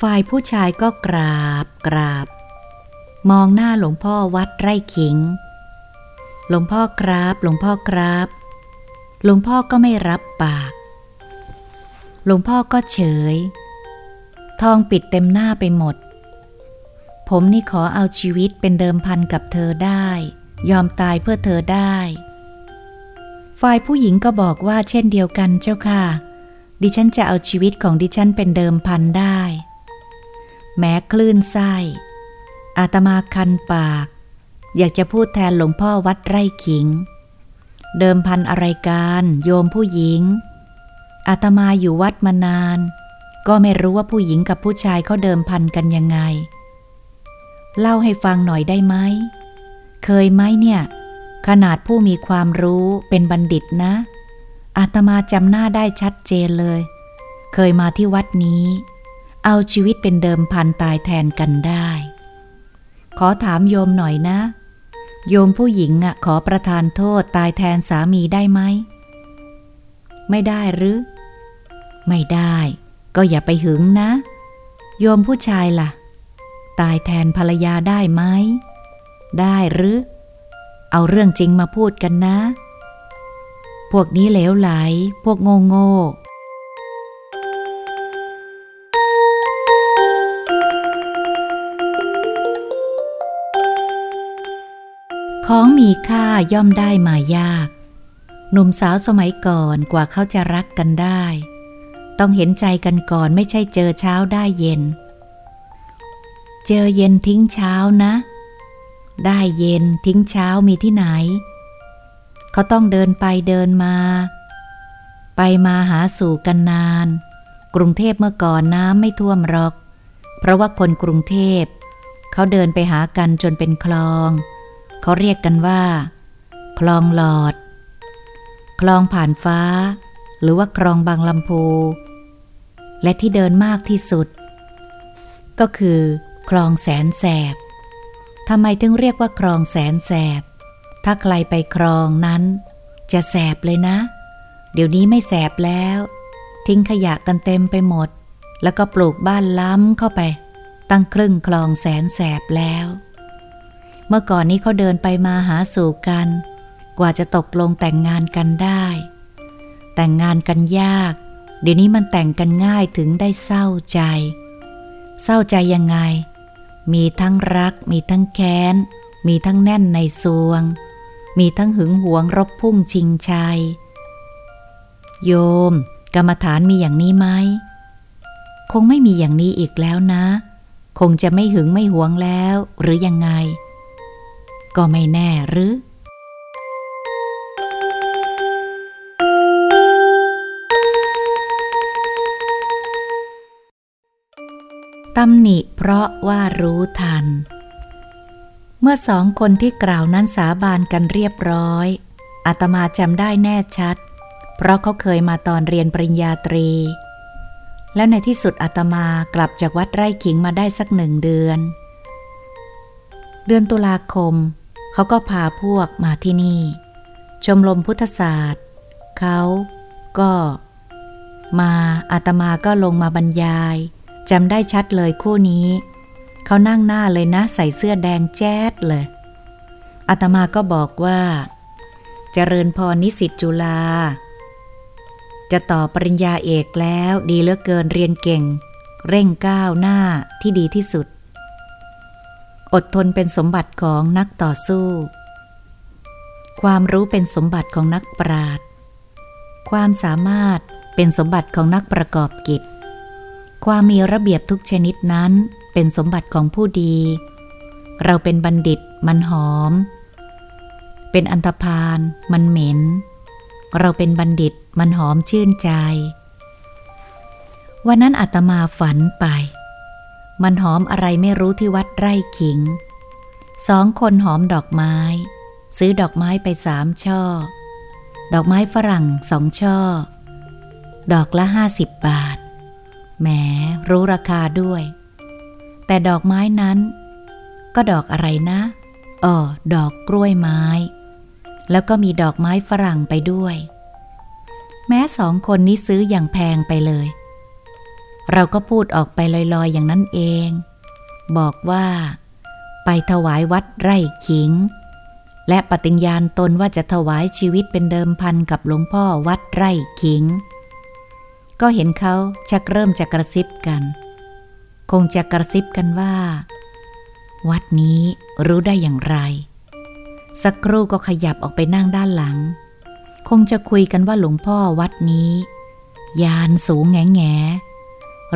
ฝ่ายผู้ชายก็กราบกราบ มองหน้าหลวงพ่อวัดไร่ขิง หลวงพ่อครับ หลวงพ่อครับ หลวงพ่อก็ไม่รับปาก หลวงพ่อก็เฉย ทองปิดเต็มหน้าไปหมด ผมนี่ขอเอาชีวิตเป็นเดิมพันกับเธอได้ ยอมตายเพื่อเธอได้ ฝ่ายผู้หญิงก็บอกว่าเช่นเดียวกันเจ้าค่ะ ดิฉันจะเอาชีวิตของดิฉันเป็นเดิมพันได้ แม้คลื่นไส้ อาตมาคันปาก อยากจะพูดแทนหลวงพ่อวัดไร่ขิง เดิมพันอะไรกันโยมผู้หญิง อาตมาอยู่วัดมานาน ก็ไม่รู้ว่าผู้หญิงกับผู้ชายเขาเดิมพันกันยังไง เล่าให้ฟังหน่อยได้ไหม เคยไหมเนี่ย ขนาดผู้มีความรู้เป็นบัณฑิตนะ อาตมาจำหน้าได้ชัดเจนเลย เคยมาที่วัดนี้ เอาชีวิตเป็นเดิมพันตายแทนกันได้ ขอถามโยมหน่อยนะ โยมผู้หญิงอะขอประทานโทษตายแทนสามีได้ไหม ไม่ได้หรือ ไม่ได้ ก็อย่าไปหึงนะ โยมผู้ชายล่ะ ตายแทนภรรยาได้ไหม ได้หรือ เอาเรื่องจริงมาพูดกันนะ พวกนี้เหลวไหล พวกโง่โง่ของมีค่าย่อมได้มายาก หนุ่มสาวสมัยก่อนกว่าเขาจะรักกันได้ ต้องเห็นใจกันก่อนไม่ใช่เจอเช้าได้เย็น เจอเย็นทิ้งเช้านะ ได้เย็นทิ้งเช้ามีที่ไหน เขาต้องเดินไปเดินมา ไปมาหาสู่กันนาน กรุงเทพเมื่อก่อนน้ำไม่ท่วมหรอก เพราะว่าคนกรุงเทพ เขาเดินไปหากันจนเป็นคลอง เขาเรียกกันว่า คลองหลอด คลองผ่านฟ้า หรือว่าคลองบางลำพู และที่เดินมากที่สุด ก็คือ คลองแสนแสบทำไมถึงเรียกว่าคลองแสนแสบ ถ้าใครไปคลองนั้น จะแสบเลยนะ เดี๋ยวนี้ไม่แสบแล้ว ทิ้งขยะกันเต็มไปหมด แล้วก็ปลูกบ้านล้ำเข้าไป ตั้งครึ่งคลองแสนแสบแล้ว เมื่อก่อนนี้เขาเดินไปมาหาสู่กัน กว่าจะตกลงแต่งงานกันได้ แต่งงานกันยาก เดี๋ยวนี้มันแต่งกันง่ายถึงได้เศร้าใจ เศร้าใจยังไง มีทั้งรัก มีทั้งแค้นมีทั้งแน่นในซวง มีทั้งหึงหวงรบพุ่งชิงชัย โยม กรรมฐานมีอย่างนี้ไหม คงไม่มีอย่างนี้อีกแล้วนะ คงจะไม่หึงไม่หวงแล้ว หรือยังไง ก็ไม่แน่หรือ ตำหนิเพราะว่ารู้ทัน เมื่อสองคนที่กล่าวนั้นสาบานกันเรียบร้อย อาตมาจำได้แน่ชัด เพราะเขาเคยมาตอนเรียนปริญญาตรี และในที่สุดอาตมากลับจากวัดไร่ขิงมาได้สักหนึ่งเดือน เดือนตุลาคม เขาก็พาพวกมาที่นี่ ชมรมพุทธศาสตร์ เขาก็มาอาตมาก็ลงมาบรรยายจำได้ชัดเลยคู่นี้ เขานั่งหน้าเลยนะ ใส่เสื้อแดงแจ๊ดเลยอาตมาก็บอกว่าเจริญพรนิสิตจุฬาจะต่อปริญญาเอกแล้วดีเหลือเกินเรียนเก่ง เร่งก้าวหน้าที่ดีที่สุด อดทนเป็นสมบัติของนักต่อสู้ ความรู้เป็นสมบัติของนักปราชญ์ความสามารถเป็นสมบัติของนักประกอบกิจ ความมีระเบียบทุกชนิดนั้น เป็นสมบัติของผู้ดี เราเป็นบัณฑิตมันหอม เป็นอันธพาลมันเหม็น เราเป็นบัณฑิตมันหอมชื่นใจ วันนั้นอาตมาฝันไป มันหอมอะไรไม่รู้ที่วัดไร่ขิง สองคนหอมดอกไม้ ซื้อดอกไม้ไปสามช่อ ดอกไม้ฝรั่งสองช่อ ดอกละห้าสิบบาทแหมรู้ราคาด้วย แต่ดอกไม้นั้น ก็ดอกอะไรนะอ๋อดอกกล้วยไม้ แล้วก็มีดอกไม้ฝรั่งไปด้วย แม้สองคนนี้ซื้ออย่างแพงไปเลย เราก็พูดออกไปลอยๆอย่างนั้นเอง บอกว่า ไปถวายวัดไร่ขิง และปฏิญญาณตนว่าจะถวายชีวิตเป็นเดิมพันกับหลวงพ่อวัดไร่ขิง ก็เห็นเขาชักเริ่มจะกระซิบกัน คงจะกระซิบกันว่า วัดนี้รู้ได้อย่างไร สักครู่ก็ขยับออกไปนั่งด้านหลัง คงจะคุยกันว่าหลวงพ่อวัดนี้ ยานสูงแง่แง่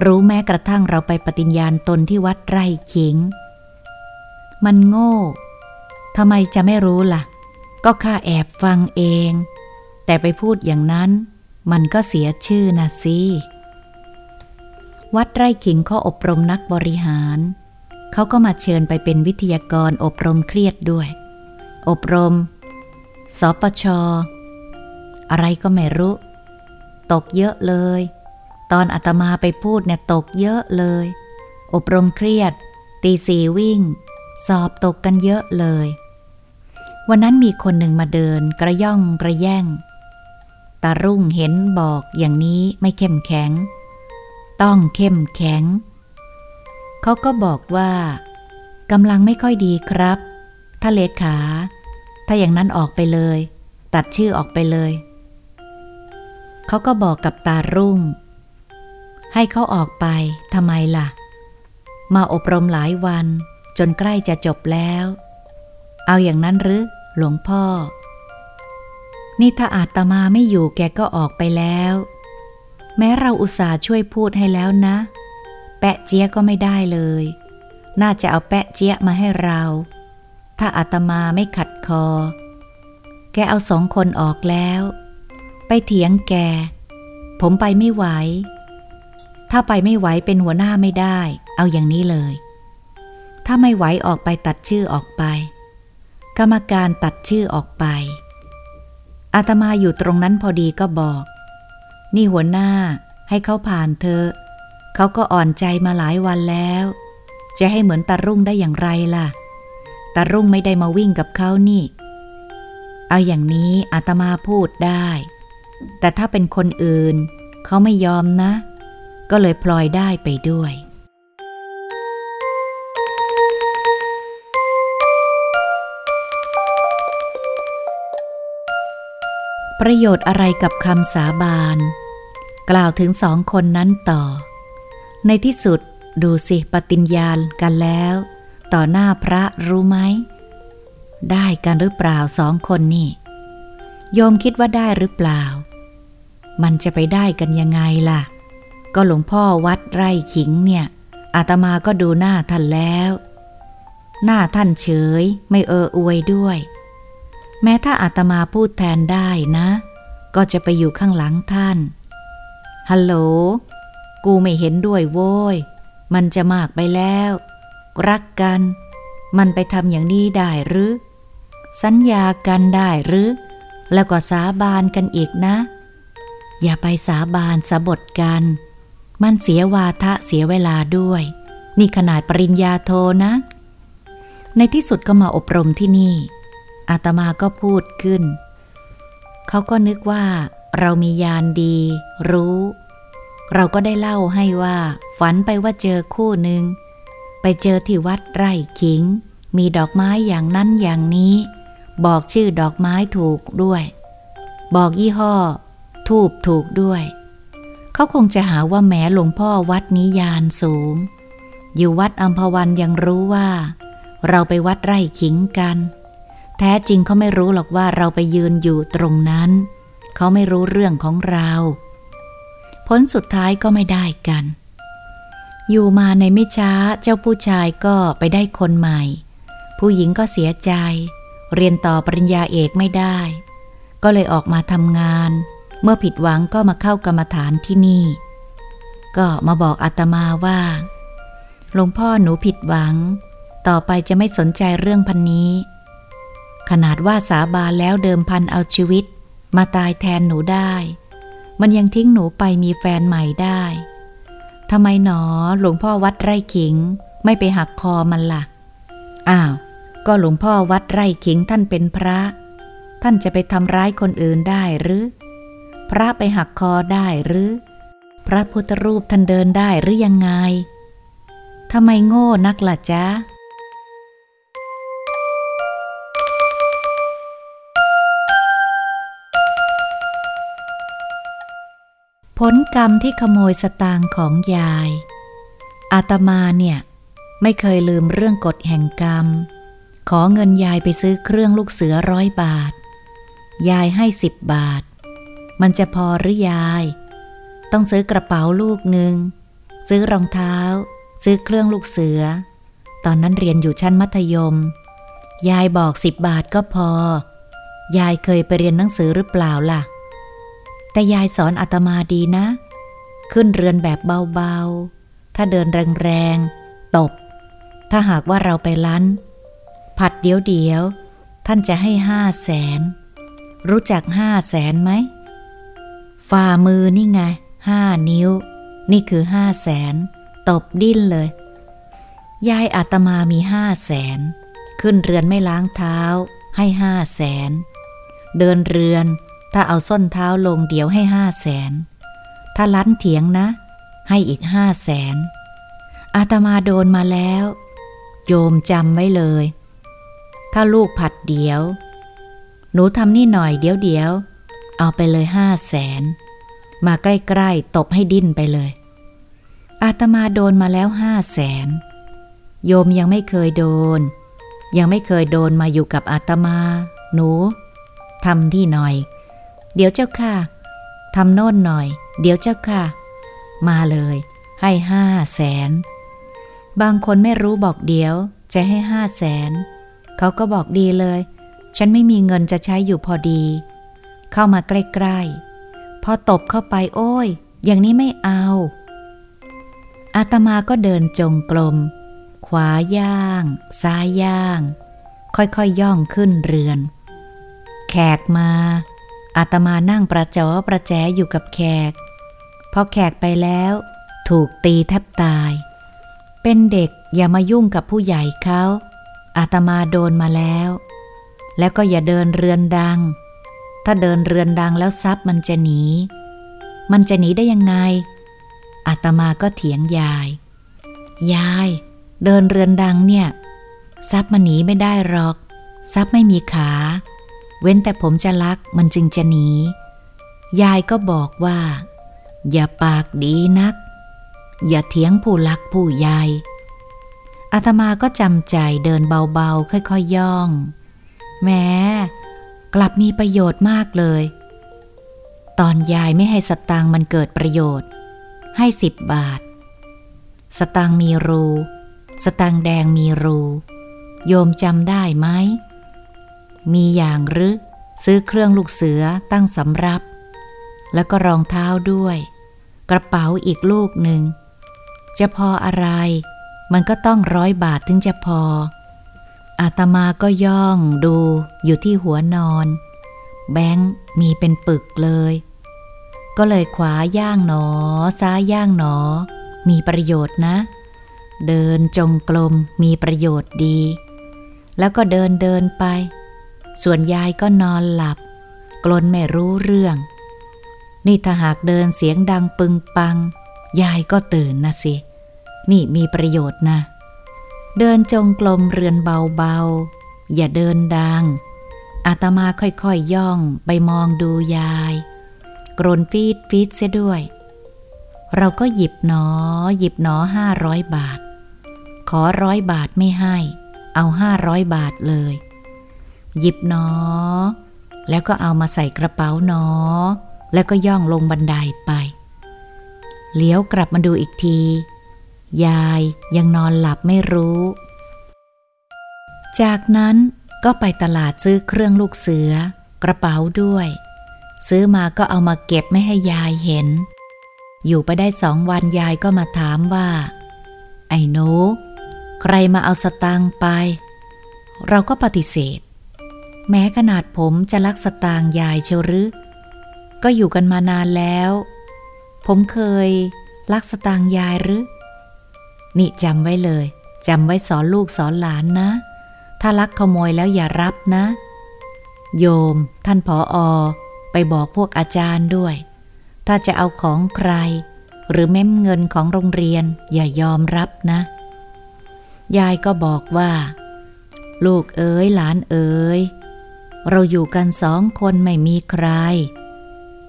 รู้แม้กระทั่งเราไปปฏิญญาณตนที่วัดไร่ขิง มันโง่ทำไมจะไม่รู้ละ่ะ ก็ข้าแอบฟังเอง แต่ไปพูดอย่างนั้น มันก็เสียชื่อนะสิ วัดไร่ขิงเขาอบรมนักบริหาร เขาก็มาเชิญไปเป็นวิทยากรอบรมเครียดด้วย อบรม สปชอะไรก็ไม่รู้ ตกเยอะเลย ตอนอาตมาไปพูดเนี่ยตกเยอะเลย อบรมเครียด ตีสีวิ่ง สอบตกกันเยอะเลย วันนั้นมีคนหนึ่งมาเดินกระย่องกระแย่งตารุ่งเห็นบอกอย่างนี้ไม่เข้มแข็ง ต้องเข้มแข็ง เขาก็บอกว่ากำลังไม่ค่อยดีครับถ้าเลขา ถ้าอย่างนั้นออกไปเลย ตัดชื่อออกไปเลย เขาก็บอกกับตารุ่ง ให้เขาออกไปทำไมล่ะ มาอบรมหลายวันจนใกล้จะจบแล้ว เอาอย่างนั้นหรือ หลวงพ่อ นี่ถ้าอาตมาไม่อยู่แกก็ออกไปแล้ว แม้เราอุตส่าห์ช่วยพูดให้แล้วนะ แปะเจี๊ยก็ไม่ได้เลย น่าจะเอาแปะเจี๊ยมาให้เรา ถ้าอาตมาไม่ขัดคอ แกเอาสองคนออกแล้ว ไปเถียงแก ผมไปไม่ไหว ถ้าไปไม่ไหวเป็นหัวหน้าไม่ได้ เอาอย่างนี้เลย ถ้าไม่ไหวออกไปตัดชื่อออกไป กรรมการตัดชื่อออกไปอาตมาอยู่ตรงนั้นพอดีก็บอก นี่หัวหน้าให้เขาผ่านเธอ เขาก็อ่อนใจมาหลายวันแล้ว จะให้เหมือนตารุ่งได้อย่างไรล่ะ ตารุ่งไม่ได้มาวิ่งกับเขานี่ เอาอย่างนี้อาตมาพูดได้ แต่ถ้าเป็นคนอื่น เขาไม่ยอมนะ ก็เลยพลอยได้ไปด้วยประโยชน์อะไรกับคำสาบาน กล่าวถึงสองคนนั้นต่อ ในที่สุดดูสิปฏิญญาณกันแล้ว ต่อหน้าพระรู้ไหม ได้กันหรือเปล่าสองคนนี่ โยมคิดว่าได้หรือเปล่า มันจะไปได้กันยังไงล่ะ ก็หลวงพ่อวัดไร่ขิงเนี่ยอาตมาก็ดูหน้าท่านแล้ว หน้าท่านเฉยไม่เอออวยด้วย แม้ถ้าอาตมาพูดแทนได้นะ ก็จะไปอยู่ข้างหลังท่าน ฮัลโหล กูไม่เห็นด้วยโว้ย มันจะมากไปแล้ว รักกัน มันไปทำอย่างนี้ได้หรือ สัญญากันได้หรือ แล้วก็สาบานกันอีกนะ อย่าไปสาบานสาบทกัน มันเสียวาทะเสียเวลาด้วย นี่ขนาดปริญญาโทนะ ในที่สุดก็มาอบรมที่นี่ อาตมาก็พูดขึ้น เขาก็นึกว่า เรามียานดี รู้ เราก็ได้เล่าให้ว่า ฝันไปว่าเจอคู่หนึ่ง ไปเจอที่วัดไร่ขิง มีดอกไม้อย่างนั้นอย่างนี้ บอกชื่อดอกไม้ถูกด้วย บอกยี่ห้อ ทูบถูกด้วย เขาคงจะหาว่าแม้หลวงพ่อวัดนี้ยานสูง อยู่วัดอัมพวันยังรู้ว่า เราไปวัดไร่ขิงกัน แท้จริงเขาไม่รู้หรอกว่าเราไปยืนอยู่ตรงนั้น เขาไม่รู้เรื่องของเรา ผลสุดท้ายก็ไม่ได้กัน อยู่มาในไม่ช้าเจ้าผู้ชายก็ไปได้คนใหม่ ผู้หญิงก็เสียใจ เรียนต่อปริญญาเอกไม่ได้ ก็เลยออกมาทำงาน เมื่อผิดหวังก็มาเข้ากรรมฐานที่นี่ ก็มาบอกอาตมาว่าหลวงพ่อหนูผิดหวัง ต่อไปจะไม่สนใจเรื่องพันนี้ ขนาดว่าสาบานแล้วเดิมพันเอาชีวิต มาตายแทนหนูได้ มันยังทิ้งหนูไปมีแฟนใหม่ได้ทำไมหนอหลวงพ่อวัดไร่ขิง ไม่ไปหักคอมันละ่ะ อ้าว ก็หลวงพ่อวัดไร่ขิงท่านเป็นพระ ท่านจะไปทำร้ายคนอื่นได้หรือ พระไปหักคอได้หรือ พระพุทธรูปท่านเดินได้หรือยังไงทำไมโง่นักล่ะจ๊ะ ลกรรมที่ขโมยสตางค์ของยาย อาตมาเนี่ย ไม่เคยลืมเรื่องกฎแห่งกรรม ขอเงินยายไปซื้อเครื่องลูกเสือร้อยบาท ยายให้สิบบาท มันจะพอหรือยาย ต้องซื้อกระเป๋าลูกหนึ่ง ซื้อรองเท้า ซื้อเครื่องลูกเสือ ตอนนั้นเรียนอยู่ชั้นมัธยม ยายบอกสิบบาทก็พอ ยายเคยไปเรียนหนังสือหรือเปล่าล่ะ แต่ยายสอนอาตมาดีนะ ขึ้นเรือนแบบเบาๆ ถ้าเดินแรงๆ ตบ ถ้าหากว่าเราไปลั้น ผัดเดี๋ยวเดียวท่านจะให้ห้าแสน รู้จักห้าแสนไหม ฝ่ามือนี่ไงห้านิ้ว นี่คือห้าแสน ตบดิ้นเลย ยายอาตมามีห้าแสน ขึ้นเรือนไม่ล้างเท้าให้ห้าแสน เดินเรือน ถ้าเอาส้นเท้าลงเดี๋ยวให้ห้าแสน ถ้าลั้นเถียงนะ ให้อีกห้าแสน อาตมาโดนมาแล้ว โยมจำไว้เลย ถ้าลูกผัดเดี๋ยว หนูทำนี่หน่อยเดี๋ยวเดี๋ยว เอาไปเลยห้าแสน มาใกล้ๆตบให้ดิ้นไปเลย อาตมาโดนมาแล้วห้าแสน โยมยังไม่เคยโดน ยังไม่เคยโดนมาอยู่กับอาตมา หนูทำที่หน่อย เดี๋ยวเจ้าค่ะทำโน่นหน่อย เดี๋ยวเจ้าค่ะ มาเลย ให้ห้าแสน บางคนไม่รู้บอกเดี๋ยว จะให้ห้าแสน เขาก็บอกดีเลย ฉันไม่มีเงินจะใช้อยู่พอดี เข้ามาใกล้ๆ พอตบเข้าไปโอ้ย อย่างนี้ไม่เอา อาตมาก็เดินจงกรม ขวาย่าง ซ้ายย่าง ค่อยๆยย่องขึ้นเรือน แขกมา อาตมานั่งประจอประแจอยู่กับแขก พอแขกไปแล้ว ถูกตีแทบตาย เป็นเด็กอย่ามายุ่งกับผู้ใหญ่เขาอาตมาโดนมาแล้ว แล้วก็อย่าเดินเรือนดัง ถ้าเดินเรือนดังแล้วทรัพย์มันจะหนี มันจะหนีได้ยังไง อาตมาก็เถียงยาย ยาย เดินเรือนดังเนี่ย ทรัพย์มันหนีไม่ได้หรอก ทรัพย์ไม่มีขา เว้นแต่ผมจะลักมันจึงจะหนี ยายก็บอกว่า อย่าปากดีนัก อย่าเถียงผู้ลักผู้ใหญ่อาตมาก็จำใจเดินเบาๆ ค่อยๆยย่อง แม้กลับมีประโยชน์มากเลย ตอนยายไม่ให้สตางค์มันเกิดประโยชน์ ให้สิบบาท สตางค์มีรู สตางค์แดงมีรู โยมจำได้ไหม มีอย่างหรือ ซื้อเครื่องลูกเสือตั้งสำรับ แล้วก็รองเท้าด้วย กระเป๋าอีกลูกหนึ่ง จะพออะไร มันก็ต้องร้อยบาทถึงจะพอ อาตมาก็ย่องดูอยู่ที่หัวนอน แบงค์มีเป็นปึกเลย ก็เลยขวาย่างหนอ ซ้ายย่างหนอ มีประโยชน์นะ เดินจงกรมมีประโยชน์ดีแล้วก็เดินเดินไป ส่วนยายก็นอนหลับ กลนไม่รู้เรื่อง นี่ถ้าหากเดินเสียงดังปึงปัง ยายก็ตื่นนะสิ นี่มีประโยชน์นะ เดินจงกรมเรือนเบาๆ อย่าเดินดัง อาตมาค่อยๆยย่องไปมองดูยาย กรนฟีดฟีดเสียด้วย เราก็หยิบหนอ หยิบหนอห้าร้อยบาท ขอร้อยบาทไม่ให้ เอาห้าร้อยบาทเลย หยิบหนอ แล้วก็เอามาใส่กระเป๋าหนอ แล้วก็ย่องลงบันไดไป เลี้ยวกลับมาดูอีกที ยายยังนอนหลับไม่รู้ จากนั้นก็ไปตลาดซื้อเครื่องลูกเสือ กระเป๋าด้วย ซื้อมาก็เอามาเก็บไม่ให้ยายเห็น อยู่ไปได้สองวันยายก็มาถามว่า ไอ้หนู ใครมาเอาสตังไป เราก็ปฏิเสธ แม้ขนาดผมจะลักสตางยายเชหรือก็อยู่กันมานานแล้ว ผมเคยลักสตางยายหรือนี่จำไว้เลยจำไว้สอนลูกสอนหลานนะ ถ้าลักขโมยแล้วอย่ารับนะ โยม ท่านผออไปบอกพวกอาจารย์ด้วย ถ้าจะเอาของใคร หรือแม้มเงินของโรงเรียนอย่ายอมรับนะ ยายก็บอกว่า ลูกเอ๋ยหลานเอ๋ย เราอยู่กันสองคนไม่มีใคร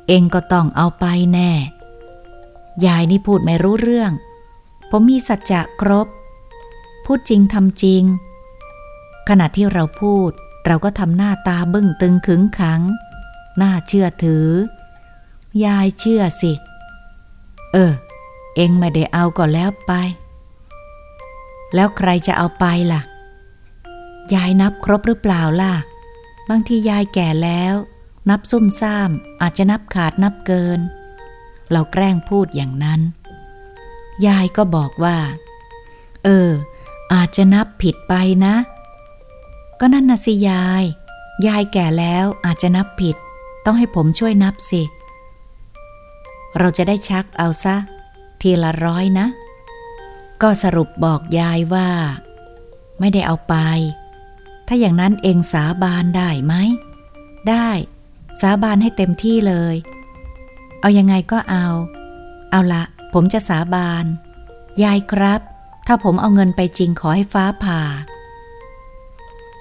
เองก็ต้องเอาไปแน่ ยายนี่พูดไม่รู้เรื่อง ผมมีสัจจะครบ พูดจริงทำจริง ขณะที่เราพูดเราก็ทำหน้าตาบึ้งตึงขึงขัง น่าเชื่อถือ ยายเชื่อสิ เออ เองไม่ได้เอาก็แล้วไป แล้วใครจะเอาไปล่ะ ยายนับครบหรือเปล่าล่ะ บางทียายแก่แล้ว นับซุ่มซ่าม อาจจะนับขาดนับเกิน เราแกล้งพูดอย่างนั้น ยายก็บอกว่า เออ อาจจะนับผิดไปนะ ก็นั่นนะสิยาย ยายแก่แล้วอาจจะนับผิด ต้องให้ผมช่วยนับสิ เราจะได้ชักเอาซะ ทีละร้อยนะ ก็สรุปบอกยายว่า ไม่ได้เอาไป ถ้าอย่างนั้นเองสาบานได้ไหม ได้ สาบานให้เต็มที่เลย เอายังไงก็เอา เอาละ ผมจะสาบาน ยายครับ ถ้าผมเอาเงินไปจริงขอให้ฟ้าผ่า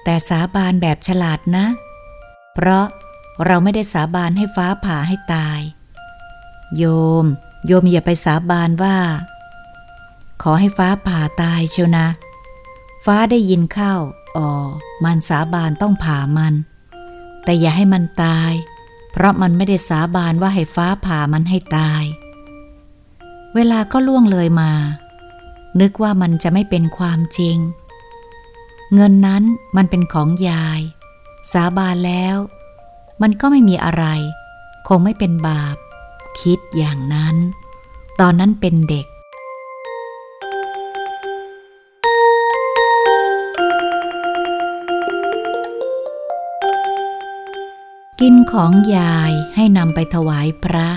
แต่สาบานแบบฉลาดนะ เพราะเราไม่ได้สาบานให้ฟ้าผ่าให้ตาย โยม โยมอย่าไปสาบานว่า ขอให้ฟ้าผ่าตายเชียวนะ ฟ้าได้ยินเข้า อ๋อมันสาบานต้องผ่ามัน แต่อย่าให้มันตาย เพราะมันไม่ได้สาบานว่าให้ฟ้าผ่ามันให้ตาย เวลาก็ล่วงเลยมา นึกว่ามันจะไม่เป็นความจริง เงินนั้นมันเป็นของยาย สาบานแล้ว มันก็ไม่มีอะไร คงไม่เป็นบาป คิดอย่างนั้น ตอนนั้นเป็นเด็ก กินของยายให้นำไปถวายพระ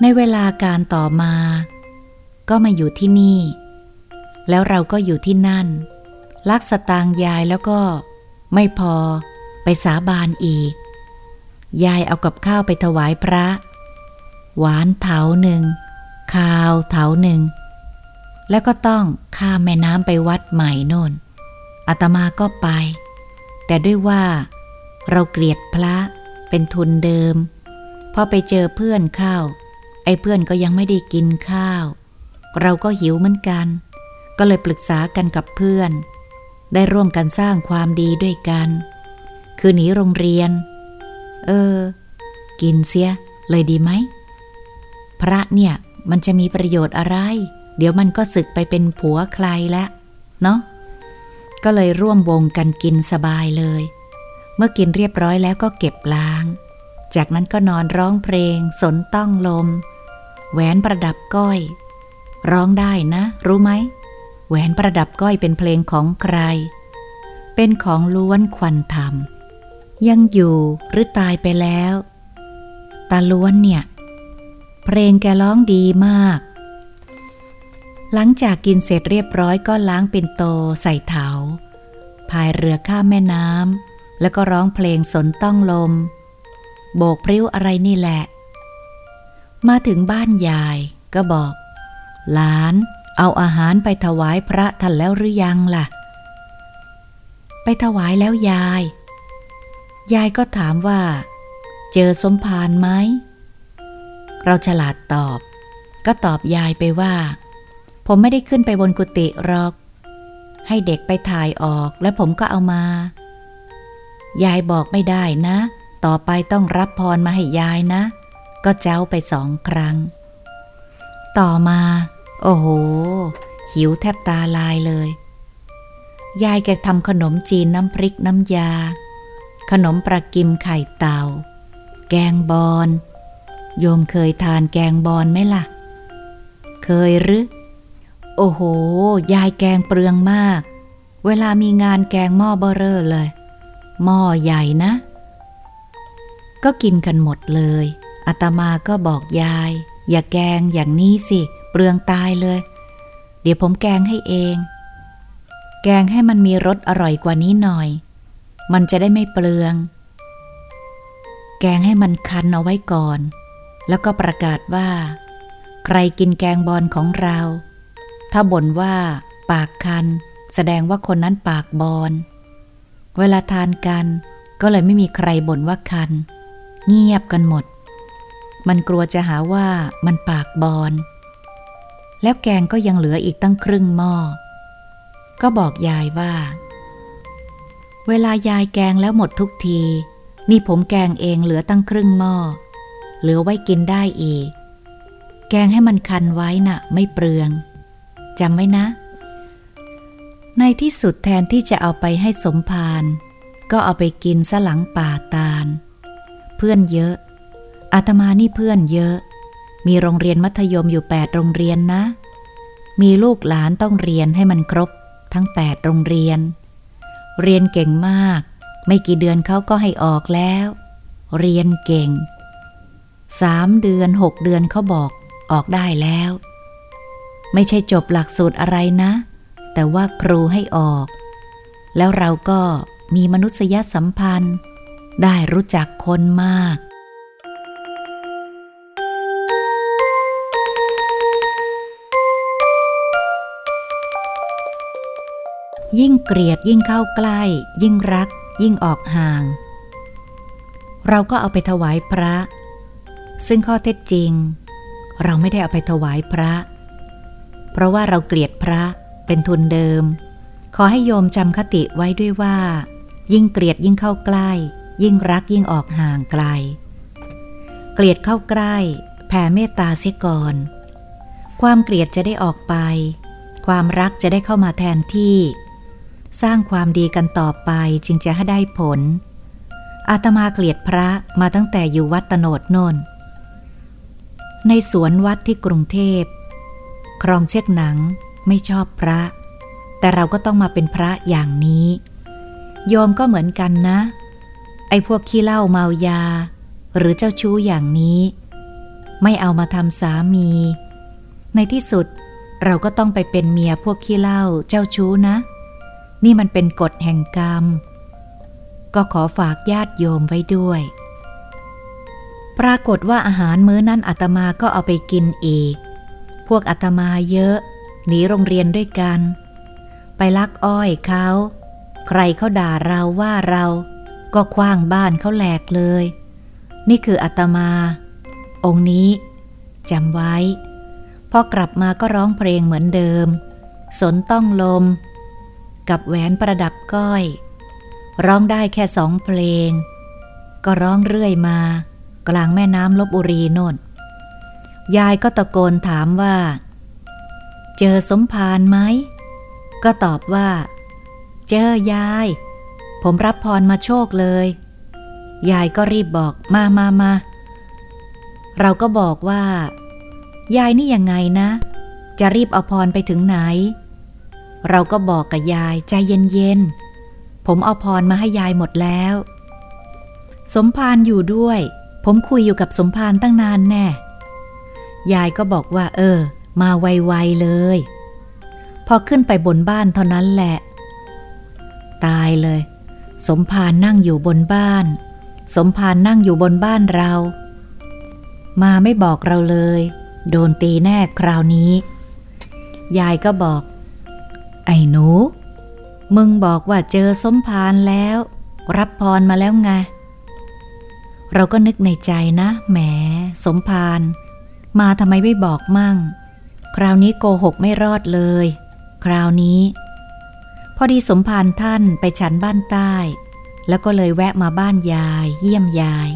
ในเวลาการต่อมา ก็มาอยู่ที่นี่ แล้วเราก็อยู่ที่นั่น ลักสตางยายแล้วก็ไม่พอไปสาบานอีก ยายเอากับข้าวไปถวายพระ หวานเถาหนึ่งข้าวเถาหนึ่ง แล้วก็ต้องข้ามแม่น้ำไปวัดใหม่โน่นอาตมาก็ไป แต่ด้วยว่า เราเกลียดพระเป็นทุนเดิม พอไปเจอเพื่อนข้าวไอ้เพื่อนก็ยังไม่ได้กินข้าว เราก็หิวเหมือนกัน ก็เลยปรึกษากันกับเพื่อน ได้ร่วมกันสร้างความดีด้วยกัน คือหนีโรงเรียน เออ กินเสียเลยดีไหม พระเนี่ยมันจะมีประโยชน์อะไร เดี๋ยวมันก็ศึกไปเป็นผัวใครแล้วเนาะก็เลยร่วมวงกันกินสบายเลย มื่อกินเรียบร้อยแล้วก็เก็บล้าง จากนั้นก็นอนร้องเพลง สนต้องลม แหวนประดับก้อย ร้องได้นะ รู้ไหม แหวนประดับก้อยเป็นเพลงของใคร เป็นของล้วนควันธรรม ยังอยู่หรือตายไปแล้ว ตาล้วนเนี่ย เพลงแกร้องดีมาก หลังจากกินเสร็จเรียบร้อยก็ล้างเป็นโตใส่เถาพายเรือข้ามแม่น้ำ แล้วก็ร้องเพลงสนต้องลม โบกพริ้วอะไรนี่แหละ มาถึงบ้านยายก็บอก หลานเอาอาหารไปถวายพระท่านแล้วหรือยังล่ะ ไปถวายแล้วยาย ยายก็ถามว่า เจอสมภารไหม เราฉลาดตอบ ก็ตอบยายไปว่า ผมไม่ได้ขึ้นไปบนกุฏิหรอก ให้เด็กไปถ่ายออกแล้วผมก็เอามา ยายบอกไม่ได้นะ ต่อไปต้องรับพรมาให้ยายนะ ก็เจ้าไปสองครั้ง ต่อมา โอ้โห หิวแทบตาลายเลย ยายแกทำขนมจีนน้ำพริกน้ำยา ขนมปลากิมไข่เต่า แกงบอน โยมเคยทานแกงบอนไหมล่ะ เคยหรือ โอ้โห ยายแกงเปลืองมาก เวลามีงานแกงหม้อเบอร์เรอเลย หม้อใหญ่นะ ก็กินกันหมดเลยอาตมาก็บอกยาย อย่าแกงอย่างนี้สิ เปลืองตายเลย เดี๋ยวผมแกงให้เอง แกงให้มันมีรสอร่อยกว่านี้หน่อย มันจะได้ไม่เปลือง แกงให้มันคันเอาไว้ก่อน แล้วก็ประกาศว่า ใครกินแกงบอลของเรา ถ้าบ่นว่า ปากคัน แสดงว่าคนนั้นปากบอล เวลาทานกัน ก็เลยไม่มีใครบ่นว่าคัน เงียบกันหมด มันกลัวจะหาว่ามันปากบอน แล้วแกงก็ยังเหลืออีกตั้งครึ่งหม้อ ก็บอกยายว่า เวลายายแกงแล้วหมดทุกที นี่ผมแกงเองเหลือตั้งครึ่งหม้อ เหลือไว้กินได้อีก แกงให้มันคันไว้นะ่ะ ไม่เปลืองจำไว้นะ ในที่สุดแทนที่จะเอาไปให้สมภารก็เอาไปกินสลังป่าตาล เพื่อนเยอะ อาตมานี่เพื่อนเยอะ มีโรงเรียนมัธยมอยู่แปดโรงเรียนนะ มีลูกหลานต้องเรียนให้มันครบ ทั้งแปดโรงเรียน เรียนเก่งมาก ไม่กี่เดือนเขาก็ให้ออกแล้ว เรียนเก่งสามเดือนหกเดือนเขาบอกออกได้แล้ว ไม่ใช่จบหลักสูตรอะไรนะ แต่ว่าครูให้ออก แล้วเราก็มีมนุษยสัมพันธ์ ได้รู้จักคนมาก ยิ่งเกลียดยิ่งเข้าใกล้ ยิ่งรัก ยิ่งออกห่าง เราก็เอาไปถวายพระ ซึ่งข้อเท็จจริง เราไม่ได้เอาไปถวายพระ เพราะว่าเราเกลียดพระ เป็นทุนเดิม ขอให้โยมจำคติไว้ด้วยว่า ยิ่งเกลียดยิ่งเข้าใกล้ ยิ่งรักยิ่งออกห่างไกล เกลียดเข้าใกล้ แผ่เมตตาเสียก่อน ความเกลียดจะได้ออกไป ความรักจะได้เข้ามาแทนที่ สร้างความดีกันต่อไปจึงจะให้ได้ผล อาตมาเกลียดพระมาตั้งแต่อยู่วัดตโนดนนในสวนวัดที่กรุงเทพครองเช็คหนัง ไม่ชอบพระ แต่เราก็ต้องมาเป็นพระอย่างนี้ โยมก็เหมือนกันนะ ไอ้พวกขี้เหล้าเมายา หรือเจ้าชู้อย่างนี้ ไม่เอามาทำสามี ในที่สุดเราก็ต้องไปเป็นเมียพวกขี้เหล้าเจ้าชู้นะ นี่มันเป็นกฎแห่งกรรม ก็ขอฝากญาติโยมไว้ด้วย ปรากฏว่าอาหารมื้อนั้นอาตมาก็เอาไปกินอีก พวกอาตมาเยอะ หนีโรงเรียนด้วยกัน ไปลักอ้อยเขา ใครเขาด่าเราว่าเราก็คว้างบ้านเขาแหลกเลย นี่คืออาตมา องค์นี้จำไว้ พอกลับมาก็ร้องเพลงเหมือนเดิม สนต้องลม กับแหวนประดับก้อย ร้องได้แค่สองเพลง ก็ร้องเรื่อยมา กลางแม่น้ำลบบุรีโน่นยายก็ตะโกนถามว่า เจอสมภารไหม ก็ตอบว่า เจอยาย ผมรับพรมาโชคเลย ยายก็รีบบอกมามามาเราก็บอกว่า ยายนี่ยังไงนะ จะรีบเอาพรไปถึงไหน เราก็บอกกับยายใจเย็นๆ ผมเอาพรมาให้ยายหมดแล้ว สมภารอยู่ด้วย ผมคุยอยู่กับสมภารตั้งนานแน่ ยายก็บอกว่า เออ มาไวๆเลย พอขึ้นไปบนบ้านเท่านั้นแหละ ตายเลย สมภารนั่งอยู่บนบ้าน สมภารนั่งอยู่บนบ้านเรา มาไม่บอกเราเลย โดนตีแน่คราวนี้ ยายก็บอก ไอ้หนู มึงบอกว่าเจอสมภารแล้ว รับพรมาแล้วไงเราก็นึกในใจนะแหม สมภารมาทำไมไม่บอกมั่ง คราวนี้โกหกไม่รอดเลย คราวนี้ พอดีสมภารท่านไปฉันบ้านใต้ แล้วก็เลยแวะมาบ้านยาย เยี่ยมยาย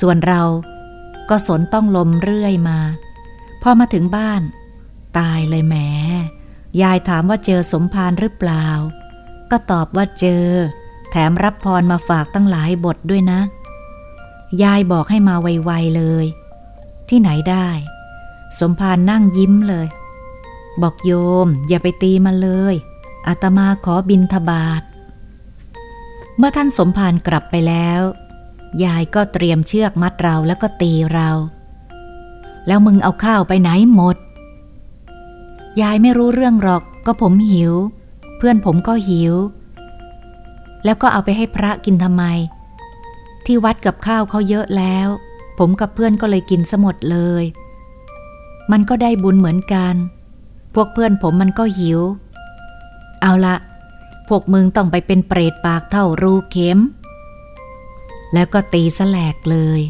ส่วนเราก็สนต้องลมเรื่อยมา พอมาถึงบ้าน ตายเลยแหมยายถามว่าเจอสมภารหรือเปล่า ก็ตอบว่าเจอ แถมรับพรมาฝากตั้งหลายบทด้วยนะ ยายบอกให้มาไวๆเลย ที่ไหนได้ สมภารนั่งยิ้มเลย บอกโยม อย่าไปตีมาเลยอาตมาขอบินทบาท เมื่อท่านสมภารกลับไปแล้ว ยายก็เตรียมเชือกมัดเราแล้วก็ตีเรา แล้วมึงเอาข้าวไปไหนหมด ยายไม่รู้เรื่องหรอกก็ผมหิว เพื่อนผมก็หิว แล้วก็เอาไปให้พระกินทำไม ที่วัดกับข้าวเขาเยอะแล้ว ผมกับเพื่อนก็เลยกินสมดเลย มันก็ได้บุญเหมือนกัน พวกเพื่อนผมมันก็หิว เอาละ พวกมึงต้องไปเป็นเปรตปากเท่ารูเข็ม แล้วก็ตีสแลกเลย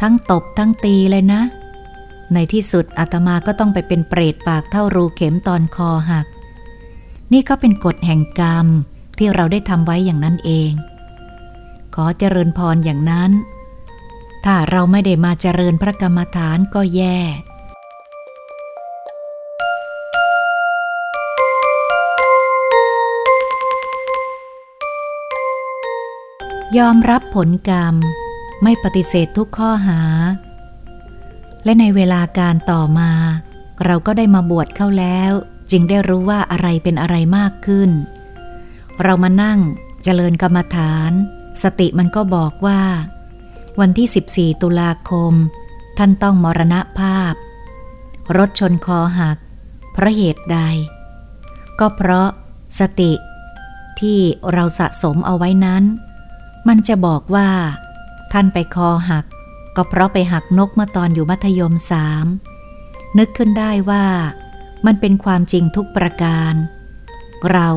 ทั้งตบทั้งตีเลยนะ ในที่สุดอาตมาก็ต้องไปเป็นเปรตปากเท่ารูเข็มตอนคอหัก นี่ก็เป็นกฎแห่งกรรมที่เราได้ทำไว้อย่างนั้นเอง ขอเจริญพรอย่างนั้น ถ้าเราไม่ได้มาเจริญพระกรรมฐานก็แย่ ยอมรับผลกรรม ไม่ปฏิเสธทุกข้อหา และในเวลาการต่อมา เราก็ได้มาบวชเข้าแล้ว จึงได้รู้ว่าอะไรเป็นอะไรมากขึ้น เรามานั่งเจริญกรรมฐาน สติมันก็บอกว่า วันที่ 14 ตุลาคม ท่านต้องมรณภาพ รถชนคอหัก เพราะเหตุใด ก็เพราะสติที่เราสะสมเอาไว้นั้น มันจะบอกว่า ท่านไปคอหัก ก็เพราะไปหักนกเมื่อตอนอยู่มัธยมสามนึกขึ้นได้ว่ามันเป็นความจริงทุกประการ เรา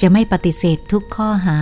จะไม่ปฏิเสธทุกข้อหา